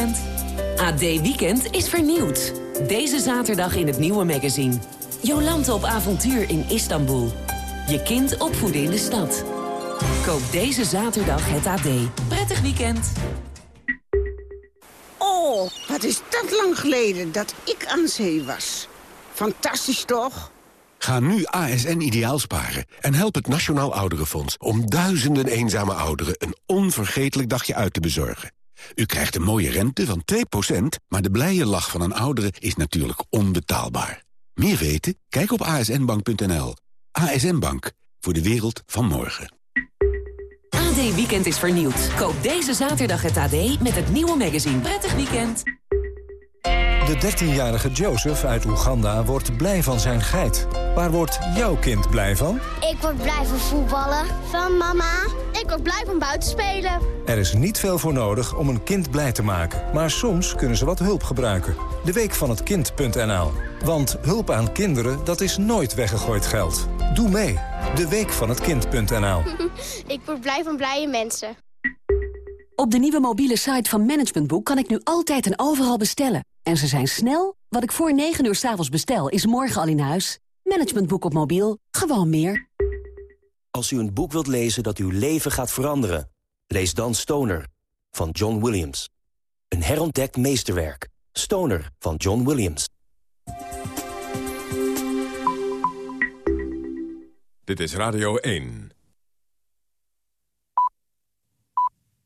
Speaker 17: weekend. AD Weekend is vernieuwd. Deze zaterdag in het nieuwe magazine. Jolante op avontuur in Istanbul. Je kind opvoeden in de stad. Koop deze zaterdag het AD. Prettig weekend.
Speaker 18: Oh, wat is dat lang geleden dat ik aan zee was. Fantastisch toch?
Speaker 19: Ga nu ASN ideaal sparen en help het Nationaal Ouderenfonds... om duizenden eenzame ouderen een onvergetelijk dagje uit te bezorgen. U krijgt een mooie rente van 2%, maar de blije lach van een oudere is natuurlijk onbetaalbaar. Meer weten? Kijk op asnbank.nl. ASN Bank, voor de wereld van morgen.
Speaker 17: AD Weekend is vernieuwd. Koop deze zaterdag het AD met het nieuwe magazine. Prettig weekend.
Speaker 20: De 13-jarige Joseph uit Oeganda wordt blij van zijn geit. Waar wordt jouw kind blij van?
Speaker 21: Ik word blij van voetballen. Van mama. Ik word blij van buiten spelen.
Speaker 20: Er is niet veel voor nodig om een kind blij te maken. Maar soms kunnen ze wat hulp gebruiken. De week van het kind.nl. Want hulp aan kinderen, dat is nooit weggegooid geld. Doe mee. De week van het kind.nl.
Speaker 21: Ik word blij van blije mensen.
Speaker 22: Op de nieuwe mobiele site van Managementboek kan ik nu altijd en overal bestellen. En ze zijn snel. Wat ik voor 9 uur 's avonds bestel, is morgen al in huis. Managementboek op mobiel. Gewoon meer.
Speaker 23: Als u een boek wilt lezen dat uw leven gaat veranderen... lees dan Stoner van John Williams. Een herontdekt meesterwerk. Stoner van John Williams.
Speaker 16: Dit is Radio 1.